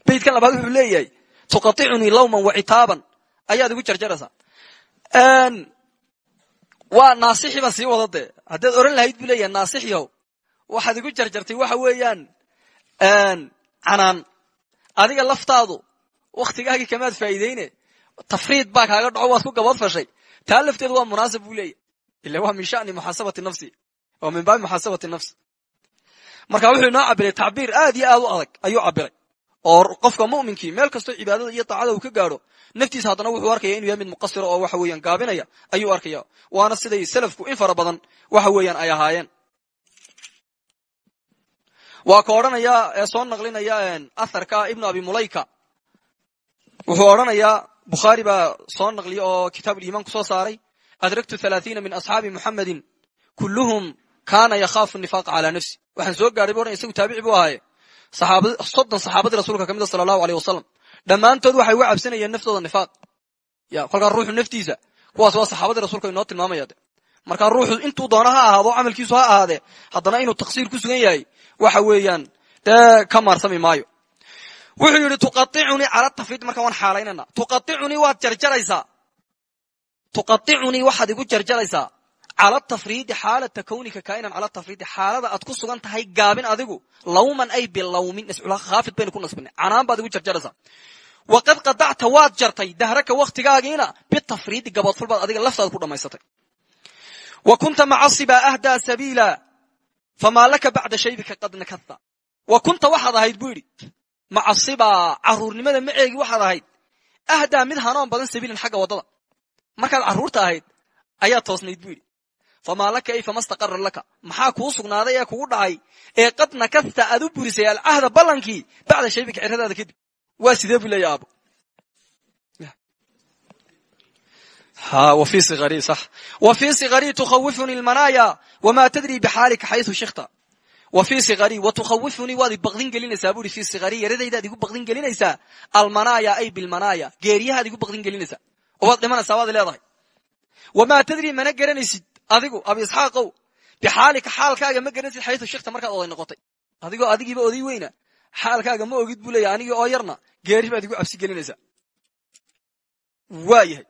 baydkan labaad wuxuu leeyahay tuqaicunii lawman wacitaaban ayaad igu jarjaraysaa. Waa naasixi baan sii wada dee haddaad oran lahayd buu leeyahay naasixyow waxaad igu jarjartay waxa weeyaan canaan. Adiga laftaadu wakhtigaagii kamaad faa'iideyne tafriid baa kaaga dhaco waad ku gabood fashay. Taa lafteedu waa munaasab buu leeyahy ila waa min shani muxaasabati nafsi oo min baabi muxaasabati nafsi. Marka wuxuu inoo cabiray tacbiir aad iyo aad u adag ayuu cabiray oo qofka muminkii meel kastoo cibaadada iyo daacada uu ka gaadho naftiisa haddana wuxuu arkaya inu yahay mid muqasira oo waxa weeyaan gaabinaya ayuu arkaya waana siday salafku in fara badan waxa weeyaan ay ahaayeen. Waa ka odhanaya ee soo naqlinaya atharka ibnu abi mulayka. Wuxuu odhanayaa bukhaari baa soo naqliya oo kitaab uliimaan ku soo saaray adragtu halaaiina min asxaabi muxamedin kulluhum kaana yakhaafu nifaaqa calaa nafsi. Waxaan soo gaadhay bu odhan isagu taabici buu ahaaye. Soddon saxaabadii rasuulka ka mida sala allahu aleyh wasalam dhammaantood waxay uga cabsanayeen naftooda nifaaq. Ya kolkaa ruuxu naftiisa kuwaas waa saxaabadii rasuulka inoo tilmaamaya de markaa ruuxu intuu doona ha ahaado camalkiisu ha ahaadee haddana inuu taqsiir ku sugan yahay waxa weeyaan dee ka maarsami maayo. Wuxuu yidhi tuqaicunii cala tafriid. Markaa waan xaalaynana tuqaicunii waad jarjaraysaa. Tuqaicunii waxaad igu jarjaraysaa cala tafriidi xaalata kawnika kainan cala tafriidi xaalada aad ku sugan tahay gaabin adigu. Lawman ay bilawmin haafid baynu ku nasbinay. Canaan baad igu jarjaraysaa. Waqad qadacta waad jartay dahraka waktigaagiina bitafriidi gaboodful baad adiga laftaada ku dhammaysatay wa kunta macasiba ahdaa sabiila famaa laka bacda shaybika qad nakadta. Wa kunta waxaad ahayd buu yidhi macasibaa caruurnimada maceegii waxaad ahayd. Ahdaa mid hanoon badan sabiilan xagga waddada. Markaad carruurta ahayd ayaa toosnayd buu yidhi famaa laka ay fama staqara laka maxaa kuu sugnaaday ee kugu dhacay ee qad nakasta aad u burisay alcahda ballankii bacda shaybika ciradaada kadib waa sidee buu leeya aabo wfii siari tukhawifuni lmanaaya wma tadri bxaalika xayu shikta wfii siari watukhawifuni waad baqdin gelinaysaa buui fii siari yaradaydaad igu baqdin gelinaysaa almanaaya ay bilmanaaya geeriyahaad igu baqdin gelinaysaa waad dhimanaysaa waad leedahay wamaa tadri mana garanaysid adigu abi isxaaqow bixaalika xaalkaaga ma garanaysid xaytu shikta markaad oday noqotay. Adigoo adigiiba oday weyna xaalkaaga ma ogid buu leeya oo yarna geeri baad igu cabsi gelinaysaa waayahay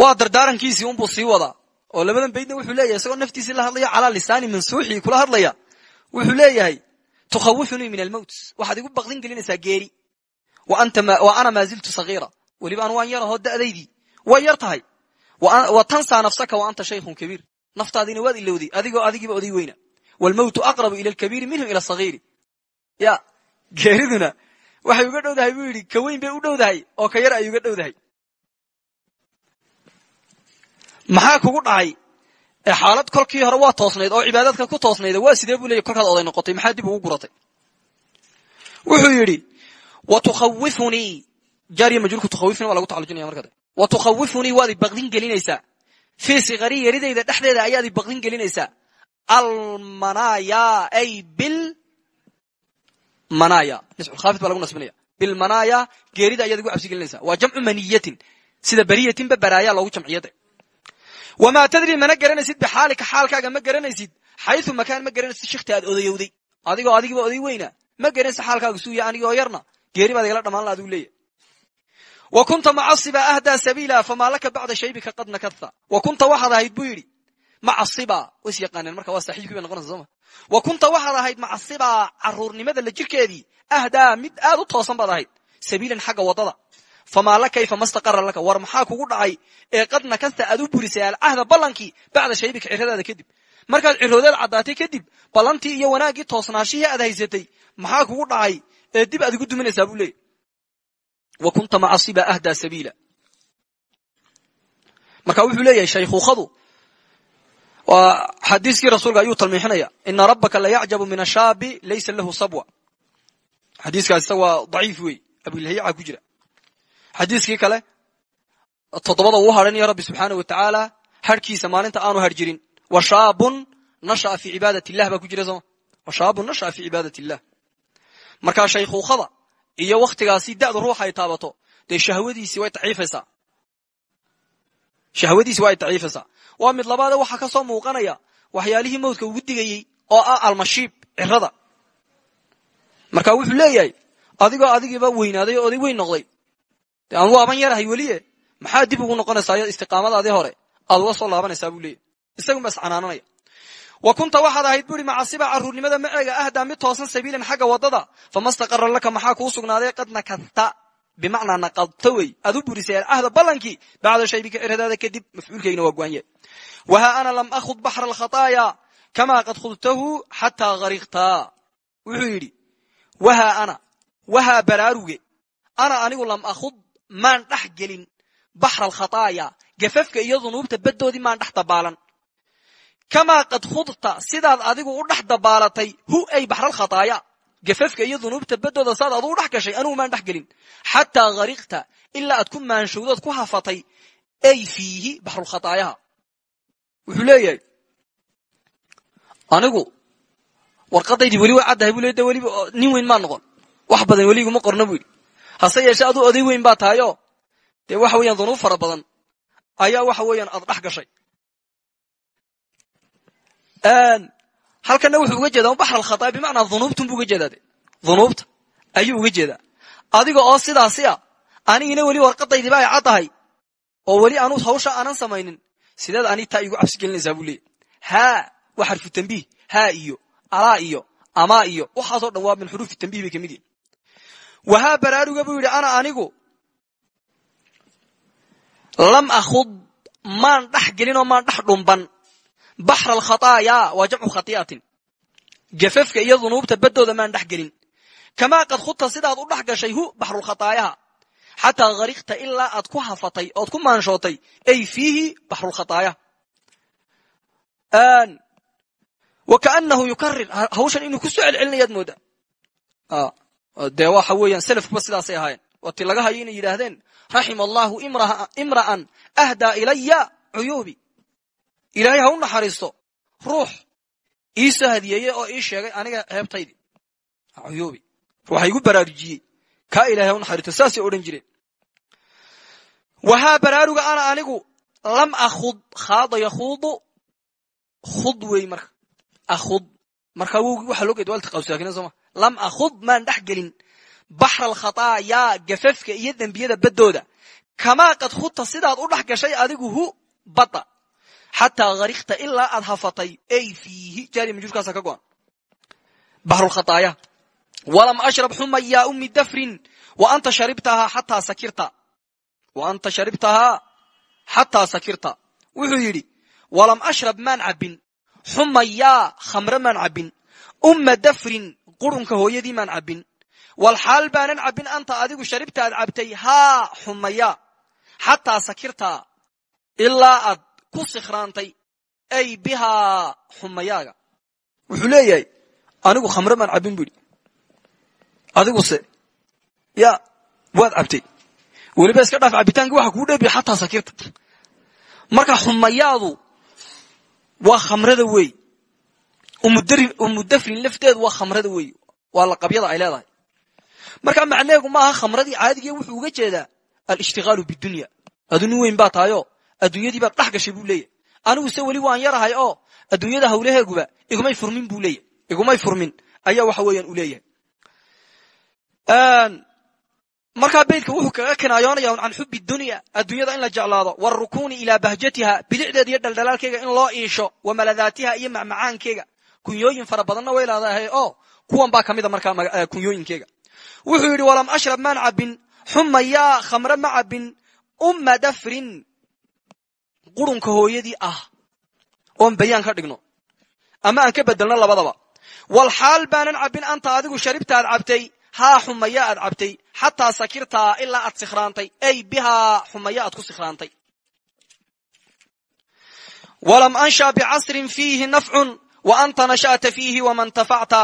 waa dardaarankiisii unbuu sii wadaa oo labadan baydna wuxuu leeyahay isagoo naftiisii la hadlaya calaa lisaani mansuuxii kula hadlaya wuxuu leeyahay tukhawifunii min almowt waxaad igu baqdin gelinaysaa geeri. Wa ana maa ziltu sagiira. Weliba an waan yarahoo da'daydii way yar tahay wa tansaa nafsaka wa anta shaykhun kabiir naftaadiina waad ilowday adigoo adigiiba oday weyna. Waalmowtu aqrabu ila alkabiiri minhu ila sagiiri ya geeriduna waxay uga dhowdahay buu yidhi ka weyn bay u dhowdahay oo ka yar ay uga dhowdahay. Maxaa kugu dhacay? Xaalad kolkii hore waa toosnayd oo cibaadaadka ku toosnayda waa sidee buu leeyay kolkaad oday noqotay maxaa dib ugu guratay? Wuxuu yidhi wa jaariya majruurka tukhawifuni waa lagu tacalujinaya marka wa tukhawifunii waad i baqdin gelinaysaa fii sikari yaridayda dhexdeeda ayaad i baqdin gelinaysaa almanaya ay bil manaya nisculkhaafid baa lagu nasbinaya bilmanaya geerida ayaad igu cabsi gelinaysaa waa jamcu maniyatin sida beriyatinba baraaya loogu jamciyada wamaa tadri mana garanaysid bixaalika xaalkaaga ma garanaysid xayu makaan ma garanaysid shikti aad odayowday adigoo adigiiba oday weyna ma garanaysid xaalkaaga suuya anigoo yarna geeri baad igala dhamaan la aduu leeyahy wa kunta macasiba ahdaa sabiila famaa laka bacda shaybika qad nakadta wa kunta waxaad ahayd buu yidhi macasiba was yaqaaneen marka waa saaxiibkii bay noqonaysa sooma wa kunta waxaad ahayd macasiba caruurnimada la jirkeedii ahdaa mid aad u toosan baad ahayd sabiilan xagga waddada famaa la kayfa mastaqara laka war maxaa kugu dhacay ee qad nakasta aad u burisay alcahda ballankii bacda shaybika ciradaada kadib markaad ciroodeed caddaatay kadib ballantii iyo wanaaggii toosnaashihii aad haysatay maxaa kugu dhacay ee dib aad igu duminaysaa buu leeyay wa kunta macasiba ahdaa sabiila marka wuxuu leeyahay shaykhuukhadu waa xadiiskii rasuulka ayuu talmiixinaya ina rabbaka la yacjabu min ashaabi laysa lahu sabwa xadiiskaas isaga waa daciif wey abilhayaca ku jira xadiiskii kale toddobada uu hadhanaya rabbi subxaana wa tacaala harhkiisa maalinta aanu har jirin wa shaabun nasha'a fii cibaadat illah baa ku jira sooma wa shaabun nasha'a fii cibaadat illah markaa shaykhuukhada iyo wakhtigaasi da'du ruuxa ay taabato. Dee shahwadiisii way daciifaysaa. Shahwadiisi waa ay daciifaysaa. Waa mid labaade waxaa ka soo muuqanaya waxyaalihii mawdka ugu digayey oo ah almashiib cirada marka wuxuu leeyahay adigoo adigiiba weynaaday oo oday weyn noqday. De aan waaban yarahay weliye? Maxaa dib ugu noqonaysaa istiqaamadaadii hore? Aad uga soo laabanaysaa buu leeyahy isagun baa iscanaananaya wa kunta waxaad ahayd buri macasiba caruurnimada maceega ahdaa mid toosan sabiilan xagga waddada. Fama staqara laka maxaa kuu sugnaaday? Qad nakadta. Bimacnaa naqadta wey. Aad u burisay alcahda ballankii. Bacda shaybika ciradaada kadib mafcuulkaygina waa goanye wahaa ana lam akhud baxra alkhataaya kamaa qad khudtahu xataa gariqta wuxuu yidhi wahaa ana wahaa baraaruge ana anigu lam akhud maan dhex gelin baxra alkhataaya. Gafafka iyo dunuubta baddoodii maan dhex dabaalan kamaa qad khudta sidaad adigu u dhex dabaalatay hu ay baxraalkhataaya gafafka iyo dunuubta baddooda saad adu u dhex gashay anigu maan dhex gelin xataa gariqta ilaa aad ku maanshowdood ku hafatay ay fiihi baxrulkhataayaha wuxuu leeyahay anigu warqadaydii weli waa caddahay bu le de weliba nin weyn maa noqon wax badan weliguma qorno bu yidhi hase yeeshe aduu oday weyn baa tahayo dee waxa weeyaan dunuub fara badan ayaa waxa weeyaan aad dhex gashay halkana wuxuu uga jeedaa baxr alkhataaya bimacnaa dunuubtun buu uga jeedaa de dunuubta ayuu uga jeedaa. Adiga oo sidaasi a anigina weli warqadaydiiba ay caddahay oo weli aanu hawsha aanan samaynin. Sideed ani taa igu cabsi gelinaysaa buu leeyay haa waa xarfu tambiih haa iyo alaa iyo amaa iyo waxaasoo dhan waa min xuruufi tambiih bay ka mid yihiin wahaa baraaruga buu yidhi ana anigu lam akhud maan dhex gelin oo maan dhex dhumban baxra alkhataaya waa jamcu khati'atin gafafka iyo dunuubta baddooda maan dhex gelin. Kamaa qad khudta sidaad u dhex gashay hu baxrulkhataayaha xataa harikta ilaa aad ku hafatay ood ku maanshootay ay fiihi baxrulkhataayaha wa kaanahu yukarir hawshan inuu ku soo celcelinayaad mooda dee waxa weeyaan selafkuba sidaasay ahaayeen. Waa ti laga hayo inay yidhaahdeen raxima allahu imra'an ahdaa ilaya cuyuubi ilaahay ha u naxariisto. Ruux ii soo hadiyeeyey oo ii sheegay aniga ceebtaydi cuyuubi ruuxa igu baraarujiyey. Kaa ilahay ha u naxariisto. Saasay odhan jireen. Wahaa baraaruga ana anigu lam akhud khaada yakhuudu khud wey marka. Akhud. Marka wowgi waxa loo geeda walta qawsaakina sooma lam akhud maan dhex gelin. Baxra alkhataayaa gafafka iyo dembiyada baddooda. Kamaa qad khudta sidaad u dhex gashay adigu hu badda xataa harikta ilaa aad hafatay ay fiihi jaariya majuurkaasa ka go'an baxrulkhataaya walam ashrab xuma yaa ummi dafrin wa anta sharibtahaa xataa sakirta wa anta sharibtahaa xataa sakirta wuxuu yidhi walam ashrab maan cabbin xumayaa khamre maan cabbin umma dafrin qurunka hooyadii maan cabbin walxaal baanan cabbin anta adigu sharibtaad cabtay haa xumayaa xataa sakirtaa ilaa aad ku sikhraantay ay bihaa xumayaaga. Wuxuu leeyahay anigu khamre maan cabbin bu adiguse ya waad cabtay. Weliba iska dhaaf cabitaankii waxa kuu dheebiya xataa sakirta marka xumayaadu waa khamrada wey umudafrin lafteedu waa khamrada wey waa laqabyada ay leedahay. Marka macneegu maaha khamradii caadige wuxuu uga jeedaa alishtigaalu bidunya adu nin weyn baa tahayo adduunyadii baad dhex gashay buu leeyahy anigu se weli waan yarahay oo adduunyada hawlaheeguba igumay furmin buu leeyahy igumay furmin ayaa waxa weeyaan u leeyahay markaa beydka wuxuu kaga kinaayoonaya can xubi dunya adduunyada in la jeclaado wاrukuni ilaa bahjatiha bidicdeeda iyo dhaldhalaalkeega in loo iisho wa maladaatiha iyo macmacaankeega kunyooyin fara badanna way leedahay oo kuwan baa kamida markaa kunyooyinkeega wuxuu yidhi walam ashrab maan cabbin xumayaa khamre ma cabbin umma dafrin qurunka hooyadii ah oon bayaan ka dhigno. Ama aan ka bedelno labadaba. Walxaal baanan cabbin anta adigu sharibtaad cabtay haa xumaya cabtay xataa sakirtaa ilaa aad sikhraantay ay bihaa xumaya ku sikhraantay walam ansha bicasrin fiihi nafcun wa anta nasha'ta fiihi waman tafacta.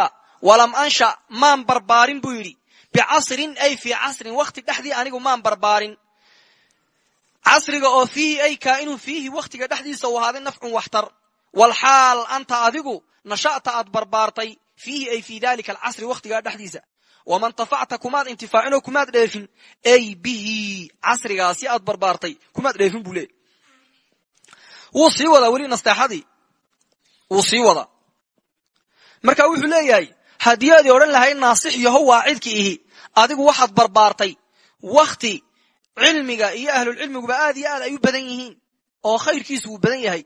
Walam ansha maan barbaarin buu yidhi. Bicasrin ay fii casrin wakhti dhexdii anigu maan barbaarin casriga oo fiihi ay kaa'inun fiihi wakhtiga dhexdiisa u ahaaday nafcun waxtar. Walxaal anta adigu nasha'ta aad barbaartay fiihi ay fii dalika alcasri wakhtigaa dhexdiisa. Waman tafacta kumaad intifaacinoo kumaad dheefin ay bihi casrigaasi aad barbaartay kumaad dheefin buu leeyay wuu sii wadaa weli nasteexadii wuu sii wadaa. Marka wuxuu leeyahay haddii aadi odhan lahayd naasix yaho waacidki ihi adigu waxaad barbaartay wakhti cilmiga iyo ahlulcilmiguba aad iyo aad ay u badan yihiin oo khayrkiisu wuu badan yahay.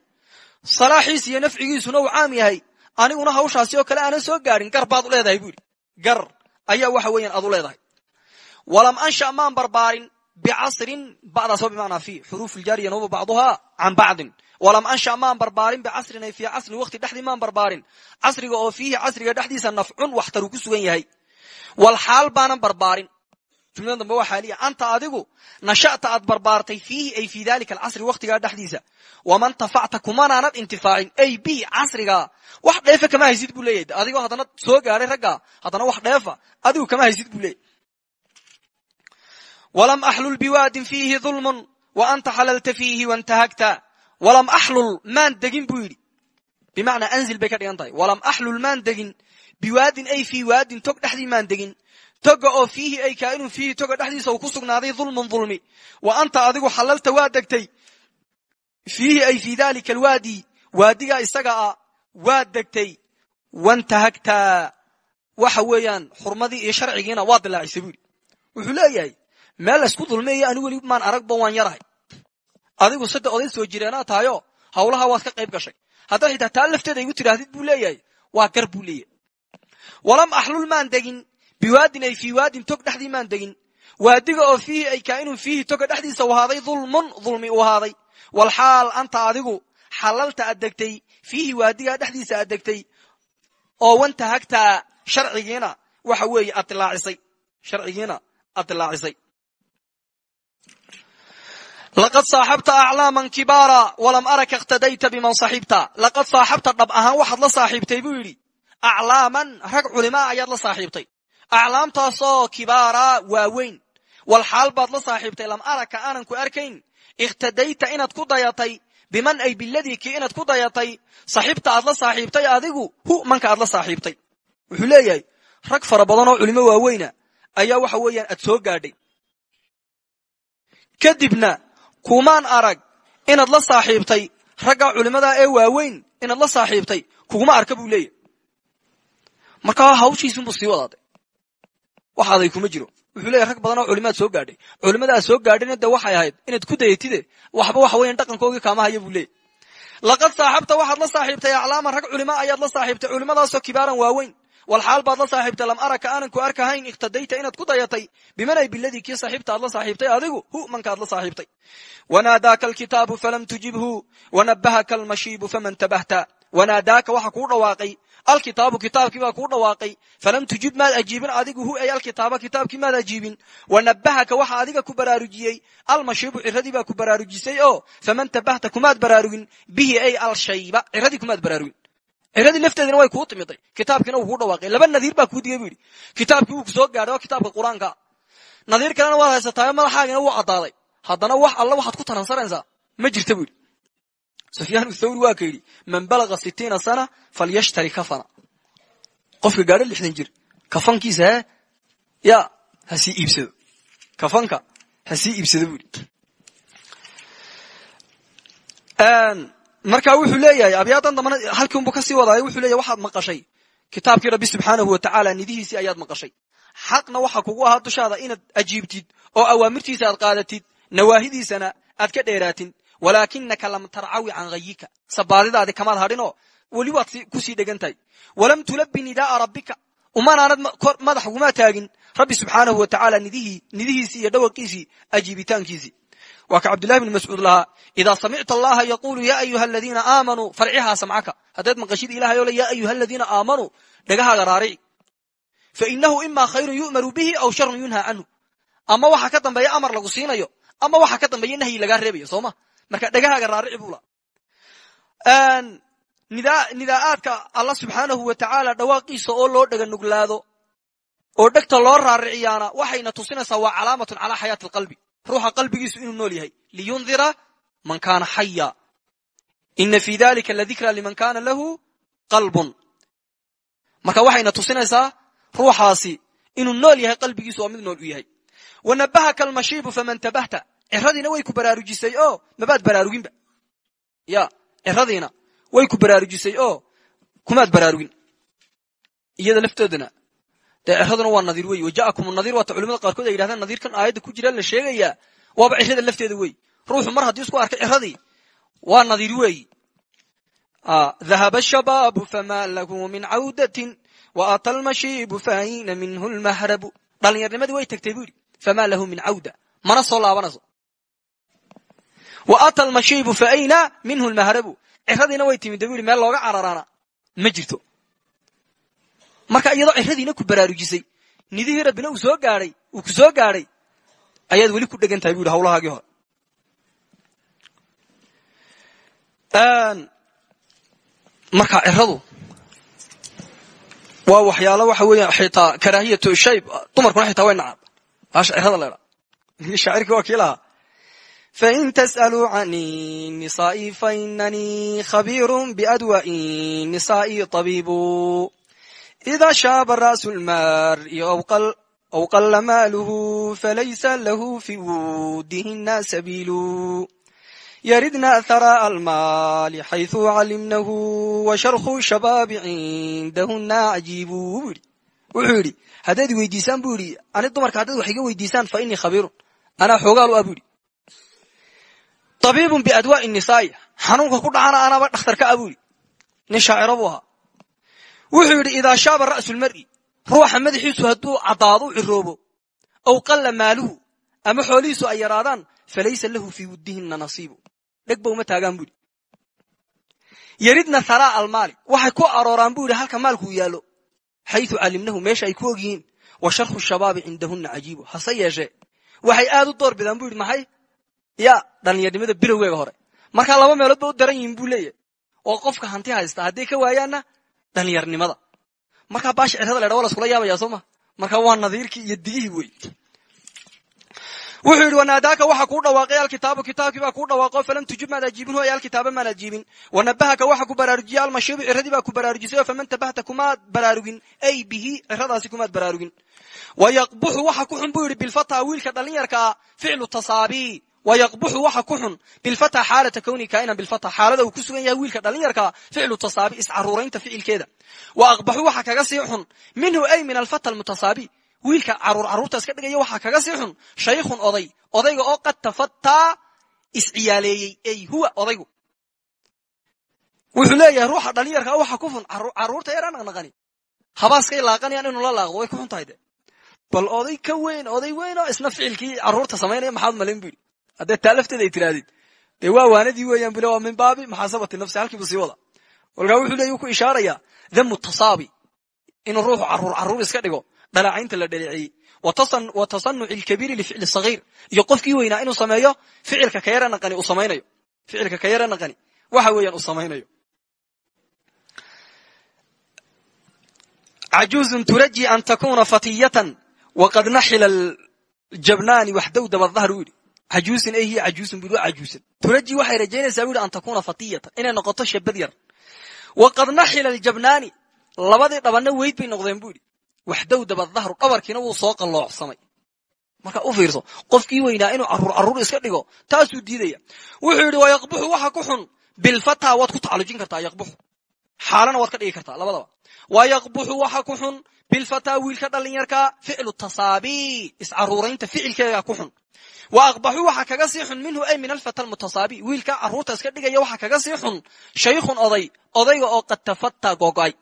Salaaxiis iyo nafcigiisuna uu caam yahay. Aniguna hawshaasi oo kale aanan soo gaadhin gar u leedahay buu yidhi. Gar ayaa waxa weeyaan aad u leedahay. Walam ansha maan barbaarin bicasrin badaasoo bimacnaa fi xuruuf iljaariya nabuba bacduhaa can bacdin walam ansha maan barbaarin bicasrin ay fii casrin wakti dhexdii maan barbaarin. Casriga oo fiihi casriga dhexdiisa nafcun waxtaruu ku sugan yahay. Walxaal baanan barbaarin jumlada dambe waa xaaliya anta adigu nasha'ta aad barbaartay fiihi ay fii dalika alcasri waktigaa dhexdiisa. Waman tafacta kumanaanad intifaacin ay bihi casrigaa wax dheefa kama haysid buu leeyahy adigoo haddana soo gaadhay raggaa haddana wax dheefa adigu kama haysid buu leeyahy walam axlul biwaadin fiihi dulmun wa anta xalalta fiihi wantahagta walam axlul maan degin buu yidhi. Bimacnaa anzil bay ka dhigan tahay. Walam axlul maan degin biwaadin ay fii waadin tog dhexdii maan degin toga oo fiihi ay kaa'inun fiihi toga dhexdiisa uu ku sugnaaday dulmun dulmi. Wa anta adigu xalalta waa degtay. Fiihi ay fii dalika alwaadi. Waadigaa isaga a waa degtay. Wantahagtaa waxa weeyaan xurmadii iyo sharcigiina waa dilaacisay buu yidhi. Wuxuu leeyahay meel laysku dulmeeya anigu weli maan aragba waan yarahay. Adigu sadde oday soo jireenaa tahayo hawlaha waad ka qayb gashay. Haddaad xitaa taa lafteeda igu tidhaahdid buu leeyahay waa gar buu leeyahay. Walam axlul maan degin biwaadin ay fii waadin tog dhexdii maan degin. Waadiga oo fiihi ay kaa'inun fiihi toga dhexdiisa u dulmun dulmi u ahaaday. Walxaal anta adigu xalalta degtay fiihi waadigaa dhexdiisa degtay. Oo wantahagtaa sharcigiina waxa weeye dilaacisay sharcigiina dilaacisay laqad saaxabta aclaaman kibaara walam araka ikhtadayta biman saxibta. Laqad saaxabta dhab ahaan waxaad la saaxiibtay buu yidhi. Aclaaman rag culimaa ayaad la saaxiibtay aclaamtaasoo kibaara waaweyn. Wal xaal baad la saaxiibtay lam araka aanan ku arkayn. Ikhtadayta inaad ku dayatay biman ay biladii kii inaad ku dayatay saxiibta aad la saaxiibtay adigu hu manka aad la saaxiibtay. Wuxuu leeyahay rag fara badan oo culimo waaweyna ayaa waxa weeyaan aad soo gaadhay. Kadibna kumaan arag inaad la saaxiibtay raggaa culimadaa ee waaweyn inaad la saaxiibtay kuguma arka buu leeyahy markaa hawshiisunbuu sii wadaaday wax aday kuma jiro. Wuxuu leeyahy rag badan oo culimaad soo gaadhay. Culimadaad soo gaadhayna de waxay ahayd inaad ku dayatide waxba waxa weyan dhaqankoogii kaama haya buu leeyahy laqad saaxabta waxaad la saaxiibtay aclaaman rag culima ayaad la saaxiibtay culimadaasoo kibaaran waaweyn wal xaal baad la saaxiibtay lam araka aanan ku arkahayn ikhtadayta inaad ku dayatay. Biman ay biladii kii saaxiibta aad la saaxiibtay adigu hu mankaad la saaxiibtay wanaadaaka alkitaabu falam tujibhu wanabahaka almashiibu faman tabahta wanaadaaka waxa kuu dhawaaqay. Alkitaabu kitaabkii baa kuu dhawaaqay. Falam tujib maad ajiibin adigu hu ay alkitaaba kitaabkii maad ajiibin. Wanabahaka waxa adiga ku baraarujiyey. Almashiibu ciradii baa ku baraarujisay oo faman tabahta kumaad baraarugin bihi ay alshayba ciradii kumaad baraarugin. Ciradii lafteedina way kuu timiday kitaabkiina wuu kuu dhawaaqay. Laba nadiir baa kuu digay bu yidhi. Kitaabkii wuu ku soo gaadhay oo kitaabka qur'aanka. Nadiir kalena waad haysataayo madaxaagina wuu caddaaday. Haddana wax alla waxaad ku taransanaysaa ma jirta bu yidhi sufyaan thawri waa ka yidhi man balaga sitiina sana falyashtari kafana qofka gaadho lixdan jir kafankiisa he ya ha sii iibsado kafanka ha sii iibsado marka wuxuu leeyahay abyaadan dambana halkii unbu ka sii wadaayo wuxuu leeyahy waxaad maqashay kitaabkii rabbi subxaanahu wa tacaala nidihiisii ayaad maqashay xaqna waxa kugu ahaa dushaada inaad ajiibtid oo awaamirtiisa aad qaadatid nawaahidiisana aad ka dheeraatid walaakinaka lam tarcawi can hayika sabaadidaadi kamaad hadhinoo weli waad ku sii dhegan tahay walam tulabi nidaaa rabbika. Umanaanad madax uguma taagin. Rabbi subxaanahu wa tacaala nidihiisii iyo dhawaqiisii ajiibitaankiisii. Waa ka cabdullahi bn mascuud lahaa idaa samicta allaha yaqulu ya ayuha aladiina aamanuu farcihaa samcaka. Haddaad maqashid ilahay oo le ya ayuha aladiina aamanuu dhegahaaga raarici. Fainahu ima khayrun yu'maru bihi aw sharun yunha canhu ama waxa ka dambeeya amar lagu siinayo ama waxa ka dambeeya nahyi lagaa reebayo soo ma marka dhegahaaga raarici buu la. Nidaa'aadka alla subxaanahu wa tacaala dhawaaqiisa oo loo dhega nuglaado oo dhegta loo raariciyaana waxayna tusinaysaa waa calaamatun calaa xayaati alqalbi ruuxa qalbigiisu inuu nool yahay. Liyundira man kaana xaya ina fi dalika ladikra liman kana lahu qalbun. Marka waxayna tusinaysaa ruuxaasi inuu nool yahay qalbigiisu waa mid nool u yahay. Wanabahaka almashiibu faman tabahta ciradiina way ku baraarujisay oo mabaad baraaruginba ya ciradiina way ku baraarujisay oo kumaad baraarugin? Iyada laftoodana dee ciraduna waa nadiir wey waja'akum nadiir waata culimada qaarkood ay yidhahdaan nadiirkan aayadda ku jira la sheegayaa. Waaba cirada lafteeda wey ruuxu mar haddii isku arkay ciradii waa nadiir weeyi dahaba shabaabu fama lahu min cawdatin wa ata almashiibu faayna minhu lmahrabu dhallinyarnimadii way tagtay bu yidhi lahu min cawda. Mana soo laabanayso wa ata almashiibu faayna minhu lmahrabu ciradiina way timid bu yidhi meel looga cararaana. Ma jirto. Marka iyadoo ciradiina ku baraarujisay nidihii rabbina uu soo gaadhay uu ku soo gaadhay ayaad weli ku dhegan tahay bu yidhi hawlahaagii marka ciradu waa waxyaalo waxa weeya xitaa karaahiyatu shayb dumarkuna xitaa way nacaan baasha cirada leedha shaacirkii waa kii fain tas'aluu cani nisaa'i fainanii khabiiru biadwa'i nisaa'i tabiibu إذا شاب رأس المرء أو قل ماله فليس له في ودهن سبيل يردن ثراء المال حيث علمنه وشرخ الشباب عندهن عجيب wuxuu yidhi haddaad weydiisaan bu yidhi ani dumarka haddaad wax iga weydiisaan fa inii khabiirun anaa xoogaal u ah bu yidhi tabiibun biadwaa'i nisaa'i xanuunka ku dhacana anaaba dhakhtarka bu yidhi nin shaaciro buu ahaa wuxuu yidhi idaa shaaba ra'su lmar'i ruuxa madaxiisu hadduu caddaado u ciroobo aw qalla maaluhu ama xoolihiisu ay yaraadaan falaysa lahu fii wuddihinna nasiibu dheg ba uma taagaan bu yidhi yaridna haraa almaali waxay ku arooraan buu yidhi halka maalkuu yaallo xayu calimnahu meesha ay ku og yihiin wa sharhu shabaabi ya dhallinyarnimada bilowgeega hore. Markaa laba meelood ba u daran yihiin buu leeyahy oo qofka hanti haysta hadday ka waayaanna dhallinyarnimada markaa baashi cirada ledha wa la skula yaabaya soo ma? Markaa waa nadiirkii iyo digihii wey wuxuu yidhi wanaadaaka waxa kuu dhawaaqay alkitaabu kitaabkii baa kuu dhawaaqo falam tujib maad ajiibin ay alkitaaba maad ajiibin wanabahaka waxa ku baraarujiyey almashiibu ciradii baa ku baraarujisay oo faman tabahta kumaad baraarugin ay bihi ciradaasi kumaad baraarugin. Wayaqbuxu waxa ku xun buu yidhi bilfata wiilka dhallinyarkaa ficlu tasaabii wayaqbuxu waxa ku xun bilfata xaalata kowni kainan bilfata xaalada uu ku sugan yahay wiilka dhallinyarkaa ficlu tasaabi iscaruuraynta ficilkeeda wa aqbaxu waxa kaga sii xun minhu ay min alfata almutasaabi wiilka carruur carruurta iska dhigaya waxaa kaga sii xun shaykhun oday odayga oo qad tafataa isciyaaleeyey ay huwa odaygu wuxuu leeyahay ruuxa dhallinyarkaa waxa ku xun carruurta yaraan naqnaqani habaaskay laaqanayaan inuu la laaqdo way ku xun tahay de bal oday ka haddee taa lafteeda ay tirahdid dee waa waanadii weeyaan bule waa min baabi muxaasabati nafsi halkiibu sii wada. Walkaa wuxuu leey ku ishaarayaa damu tasaabi. Inuu ruuxu carruur carruur iska dhigo dhaleecaynta la dhaleeceeyey wa tasanuci lkabiiri lificli sagiir iyo qofkii weynaa inuu sameeyo ficilka ka yara naqani uu samaynayo. Ficilka ka yara naqani. Waxa weeyaan uu samaynayo. Cajuuzun turaji an takuna fatiyatan waqad naxila jabnaani waxdawdaba dahr u yidhi cajuusin ay hiya cajuusun bui waa turaji waxay rajaynaysaa bu an takuna fatiyatan inay noqoto shabad yar waqad naxila aljabnaani labadii dhabanna weyd bay noqdeen bu yidhi waxdawdaba dahru dhabarkiina wuu soo qalloocsamay marka u fiirso qofkii weynaa inuu carruur carruur iska dhigo taasuu diidaya wuxuu yidhi wayaqbuxu waxa ku xun bilfata waad ku tacalujin kartaa yaqbuxu xaalana waad ka dhigi kartaa labadaba wayaqbuxu waxa ku xun bilfata wiilka dhallinyarkaa ficlu tasaabii iscaruuraynta ficilkeega ku xun wa aqbaxu waxa kaga sii xun minhu ay min alfata almutasaabi wiilka carruurta iska dhigaya waxa kaga sii xun shaykhun oday odayga oo qad tafata gogo'ay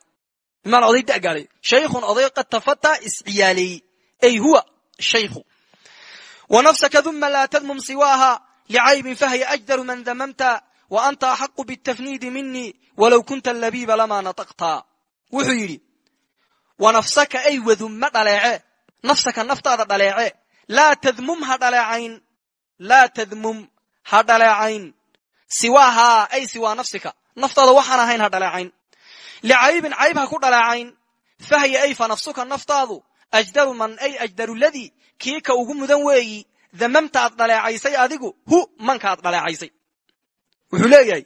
bimaana oday da'gaaday shaykhun oday qad tafata isciyaaleeyey ay huwa shaykhu wa nafsaka duma laa tadmum siwaaha licaybin fahya ajdaru man damamta wa anta axaqu bitafniidi minii walow kunta labiiba lamaa nataqta wuxuu yidhi wa nafsaka ay wadumma dhaleece. Nafsaka naftaada dhaleece. Laa tadmum ha dhaleecayn. Laa tadmum ha dhaleecayn. Siwaahaa ay siwaa nafsika. Naftaada waxaan ahayn ha dhaleecayn. Licaybin cayb ha ku dhaleecayn. Fahya ay fa nafsuka naftaadu. Ajdaru man ay ajdaru ladii kii ka ugu mudan weeyi. Damamta aad dhaleecaysay adigu hu manka aad dhaleecaysay. Wuxuu leeyahay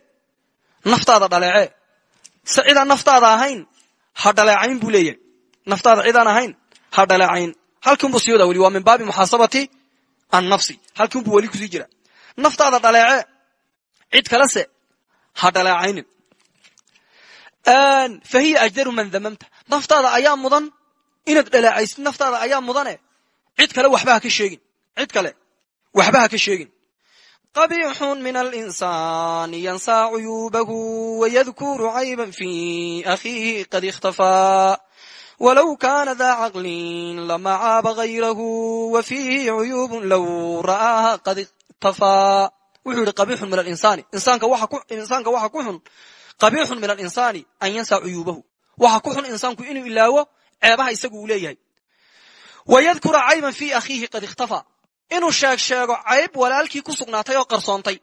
naftaada dhaleece. Se cidaan naftaada ahayn ha dhaleecayn buu leeyahay naftaada cidaan ahayn ha dhaleecayn. Halkiunbuu sii wadaa weli waa min baabi muxaasabati annafsi. Halkiunbuu weli ku sii jira. Naftaada dhaleece cid kalese ha dhaleecaynin. Fa hiya ajdaru man damamta naftaada ayaa mudan inaad dhaleecaysid naftaada ayaa mudane cid kale waxba ha ka sheegin. Cid kale waxba ha ka sheegin. Qabixun min alinsani yansaa cuyuubahu wayadkuru cayban fi akhiihi qad ikhtafaa walow kana daa caqlin lama caaba gayrahu wa fiihi cuyuubun low ra'aaha qad iktafaa wuxuu yihi qabixun min alinsaani insaanka waxa ku xun qabixun min alinsaani an yansaa cuyuubahu waxa ku xun insaanku inuu ilaawo ceebaha isagu uu leeyahay wayadkura cayban fi akhiihi qad ikhtafaa inuu sheeg sheego cayb walaalkii ku sugnaatay oo qarsoontay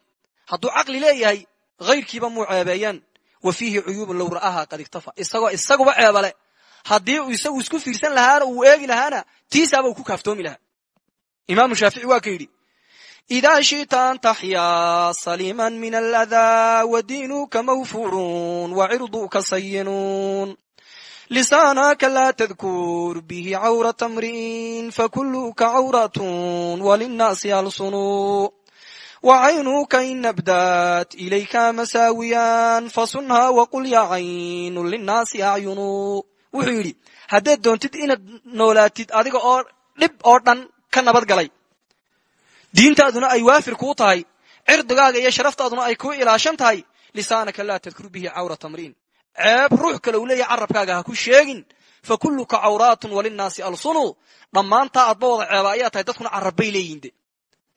hadduu caqli leeyahay hayrkiiba muu ceebeeyaan wa fiihi cuyuubun low ra'aaha qad iktafa isagoo isaguba ceebale haddii uu isagu isku fiirsan lahaana uu eegi lahaana tiisaaba uu ku kaaftoomi lahaa. Imaamu shaafici waa ka yidhi idaa shita an taxyaa saliiman min aladaa wa diinuka mawfuurun wa cirduka sayinuun. Lisaanaka laa tadkur bihi cawrata mri'in fakuluka cawratun walinnaasi alsunu wacaynuka in abdat ilayka masaawiyan fasunha waqul ya caynu linnaasi acyunu wuxuu yidhi haddaad doontid inaad noolaatid adiga oo dhib oo dhan ka nabad galay. Diintaaduna ay waafir kuu tahay. Cirdigaaga iyo sharaftaaduna ay kuu ilaashan tahay. Lisaanaka laa tadkur bihi cawrata mri'in ceeb ruux kale uu carabkaaga ha ku sheegin. Fa kulluka cawraatun walinnaasi alsunu. Dhammaantaa adba wada ceeba ayaa tahay dadkuna carabbay leeyihiin de.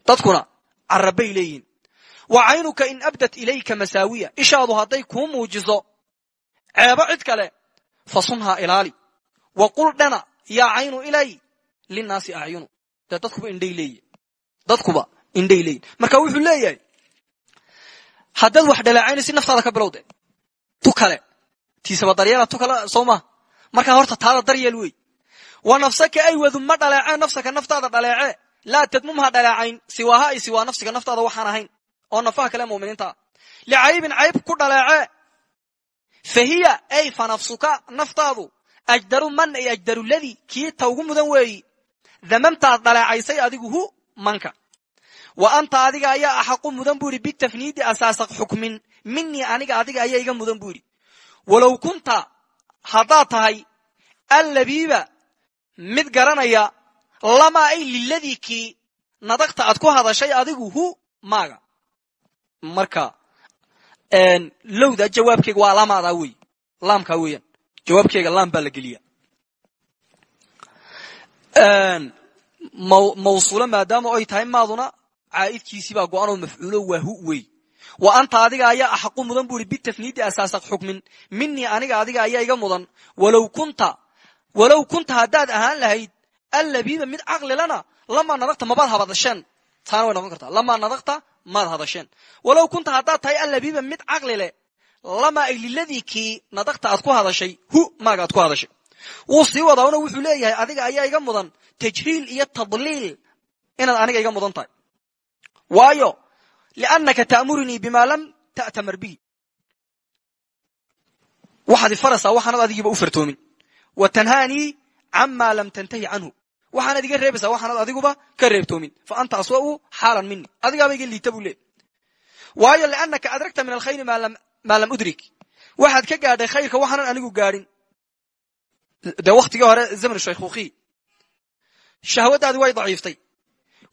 Dadkuna carabbay leeyihiin wa caynuka in abdat ilayka masaawiya. Ishaadu hadday kuu muujiso. Ceebo cid kale fasunhaa ilaali. Wa qul dhana yaa caynu ilay. Linnaasi acyunu dee dadkuba indhay leeyihiin dadkuba indhay leeyihiin marka wuxuu leeyahay haddaad wax dhaleecaynaysi naftaada ka bilowde tu kale tiisaba daryeela tu kale soo maha markaa horta taada daryeel wey wa nafsaka ay wadum ma dhaleecee nafsaka naftaada dhaleecee laa tadmumha dhaleecayn siwaaha ay siwaa nafsiga naftaada waxaan ahayn. Oo nafaha kale muminiintaa licaybin cayb ku dhaleecee fa hiya ay fa nafsuka naftaadu ajdaru man ay ajdaru ladii kii ta ugu mudan weeyi damamtaad dhaleecaysay adigu hu manka wa anta adiga ayaa axaqu mudan bu idhi bitafniidi asaasaq xukmin minii aniga adiga ayaa iga mudan bu idhi walow kunta haddaad tahay allabiiba mid garanaya lamaa ay liladii kii nadaqta aad ku hadashay adigu maaga lowda jawaabkeega waa laamaadaa wey laamkaa weeyaan jawaabkeega laam baa la geliya. Mawsuulo maadaama ay tahay maaduna caa'idkiisii baa go-anoo mafcuulo waa hu wey wa anta adiga ayaa axaqu mudan bu ihi bitafniidi asaasaq xukmin. Minii aniga adiga ayaa iga mudan. Walow kunta haddaad ahaan lahayd allabiiba mid caqlilana lamaa nadaqta mabaad hadasheen taana way noqon kartaa. Lamaa nadaqta maad hadasheen walow kunta haddaad tahay allabiiba mid caqlile lamaa ay liladii kii aad ku hadashay hu maaga ku hadashay. Wuu sii wadaana wuxuu leeyahay adiga ayaa iga mudan tajhiil iyo tadliil inaad aniga iga mudan tahay. Waayo liannaka ta'murinii bima lam ta'tamar bihi waxaad ifaraysaa waxaanad adigiiba u fartoomin. Wa tanhaanii cama lam tantahi canhu waxaanad iga reebaysaa waxaanad adiguba ka reebtoomin. Fa anta aswa'u xaalan mini adigaaba iga liita buu leey waayo liannaka adragta min alkhayri maa lam udrik. Waxaad ka gaadhay khayrka waxaanan anigu gaadhin. Dee wakhtigii hore zamn shaykhuukhi shahwadaadi way daciiftay.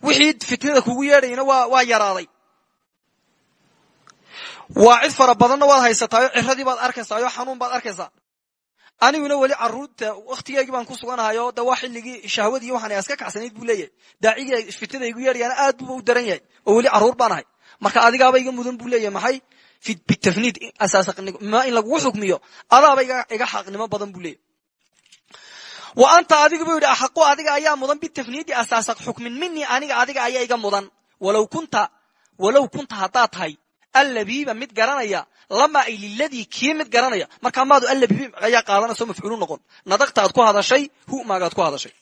Wixii fitnada kugu yeedhayna waa yaraaday. Waa cid fara badanna waad haysataayo ciradii baad arkaysaayoo xanuun baad arkaysaa aniguna weli carruurta wakhtigeygii baan ku suganahayo de waa xilligii shahwadii waxaan iska kacsanayd buu leeyahay. Daacigii fitnada igu yeedhayaana aad buuba u daran yahay. Oo weli carruur baan ahay. Marka adigaaba iga mudan buu leeyahay maxay? Bitafniid asaasma in lagugu xukmiyo. Adaaba iga xaqnimo badan buu leeyahy wa anta adigu buu yidhi axaqu adiga ayaa mudan bitafniidi asaasaq xukmin minii aniga adiga ayaa iga mudan. Walow kunta walow kunta haddaad tahay allabiiba mid garanaya lamaa ay liladii kii mid garanaya markaa maadu allabiib ayaa qaadanayso mafcuulu noqon nadaqta aad ku hadashay hu maagaad ku hadashay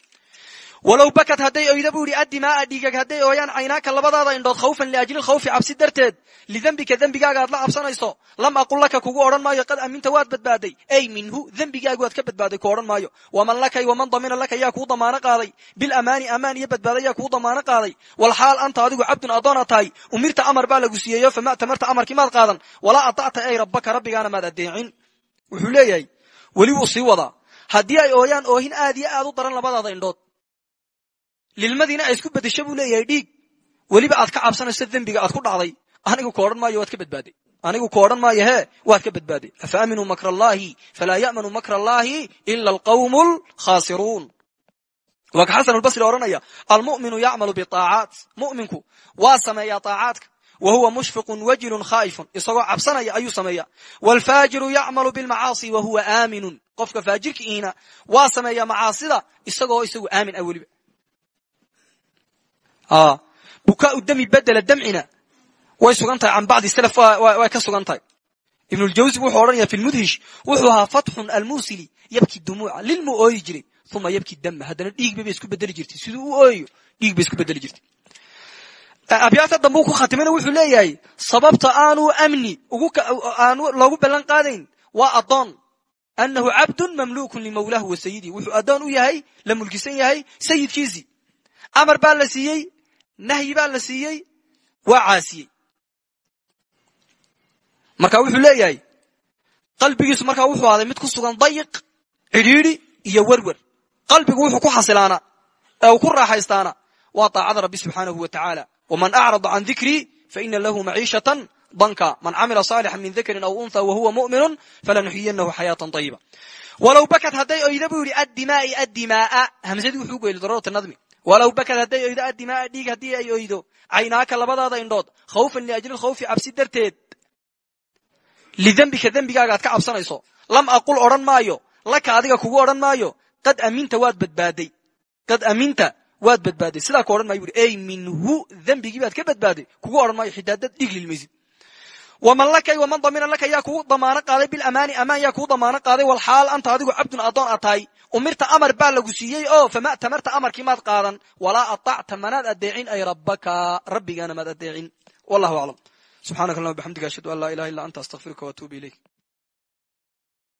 walow bakad hadday oyda buu yidhi addimaaa dhiigag hadday ooyaan caynaaka labadaada indhood khawfan liajli khawfi cabsi darteed lidembika dembigaaga aad la cabsanayso lam aqul laka kugu odhan maayo qad aminta waad badbaaday. Ay minhu dembigaagu waad ka badbaaday ku odhan maayo. Waman lakay waman damina laka yaa kuu damaano qaaday. Bilamaani amaan iyo badbaada yaa kuu damaano qaaday. Walxaal anta adigu cabdun addoona tahay umirta amar baa lagu siiyeeyo fama tamarta amarkii maad qaadan. Walaa atacta ay rabbaka rabbigaana maad adeecin wuxuu leeyahay weli wuu sii wadaa. Haddii ay ooyaan oohin aad iyo aad u daran labadaada indhood lilmadiina ay isku bedesho buu leeyahay dhiig weliba aad ka cabsanayso dembiga aad ku dhacday anigu ku odhan maayo waad ka badbaaday anigu ku odhan maayo hee waad ka badbaaday afa aaminuu makr allahi falaa ya'manu makr allahi ila alqawmu lkhaasiruun waa ka xasan albasri odhanaya almu'minu yacmalu biaacaat mu'minku waa sameeyaa aacaadka wa huwa mushfiqun wajilun khaa'ifun isagoo cabsanaya ayuu sameeya waalfaajiru yacmalu bilmacaasi wa huwa aaminun qofka faajirkiiina waa sameeya macaasida isagoo isagu aamin ah weliba bukaau dami bedela damcina. Way sugan tahay can bacdi salaf way ka sugan tahay ibnuljawsi wuxuu odhanaya fi lmudhish wuxuu ahaa fatxun almusili yabki dumuuca lilmuu ooyi jiray uma yabki dama haddana dhiigba bay isku bedeli jirtay siduu u ooyayo dhiig bay isku bedeli jirtay. Abyaata dambe u ku khatimana wuxuu leeyahay sababta aanu amni aanu loogu ballan qaadayn waa addoon. Annahu cabdun mamluukun limawlaahu wa sayidii wuxuu addoon u yahay la mulkisan yahay sayidkiisii. Amar baa la siiyey nahyi baa la siiyey waa caasiyey. Marka wuxuu leeyahay qalbigiisu markaa wuxuu ahday mid ku sugan dayiq cidhiidhi iyo werwer qalbigu wuxuu ku xasilaana ee uu ku raaxaystaana waa taacada rabbi subxaanahu wa tacaala. Waman acrada can dikrii faina lahu maciishatan danka. Man camila saalixan min dakarin aw untha wahuwa mu'minun falanuxyiyanahu xayaatan ayiba walow bakad hadday oyda buu yidhi addimaai addimaaa. Hamsadii wuxuu goyli darurata nadmi walow bakad hadday oydo addimaaa dhiig haddii ay oydo caynaaka labadaada indhood. Khawfan liajli lkhawfi cabsi darteed. Lidembika dembigaaga aad ka cabsanayso. Lam aqul odhan maayo. Laka adiga kugu odhan maayo. Qad aminta waad badbaaday. Qad aminta waad badbaaday. Sidaa ku odhan maayo buri. Ey minhu dembigii baad ka badbaaday. Kugu odhan maayo xitaa dad dhiig lilmaysid waman lakay waman damina laka yaa kugu damaano qaaday bilamaani amaan yaa kugu damaano qaaday walxaal anta adigu cabdun addoon a tahay umirta amar baa lagu siiyey oo fama tamarta amarkii maad qaadan walaa aطacta manaad adeecin ay rabbaka rabbigaana maad adeecin wallahu aclam subxaanaka allahuma bxamdiga ashhadu an laa ilaha illa anta astaqfiruka watuubu ilayk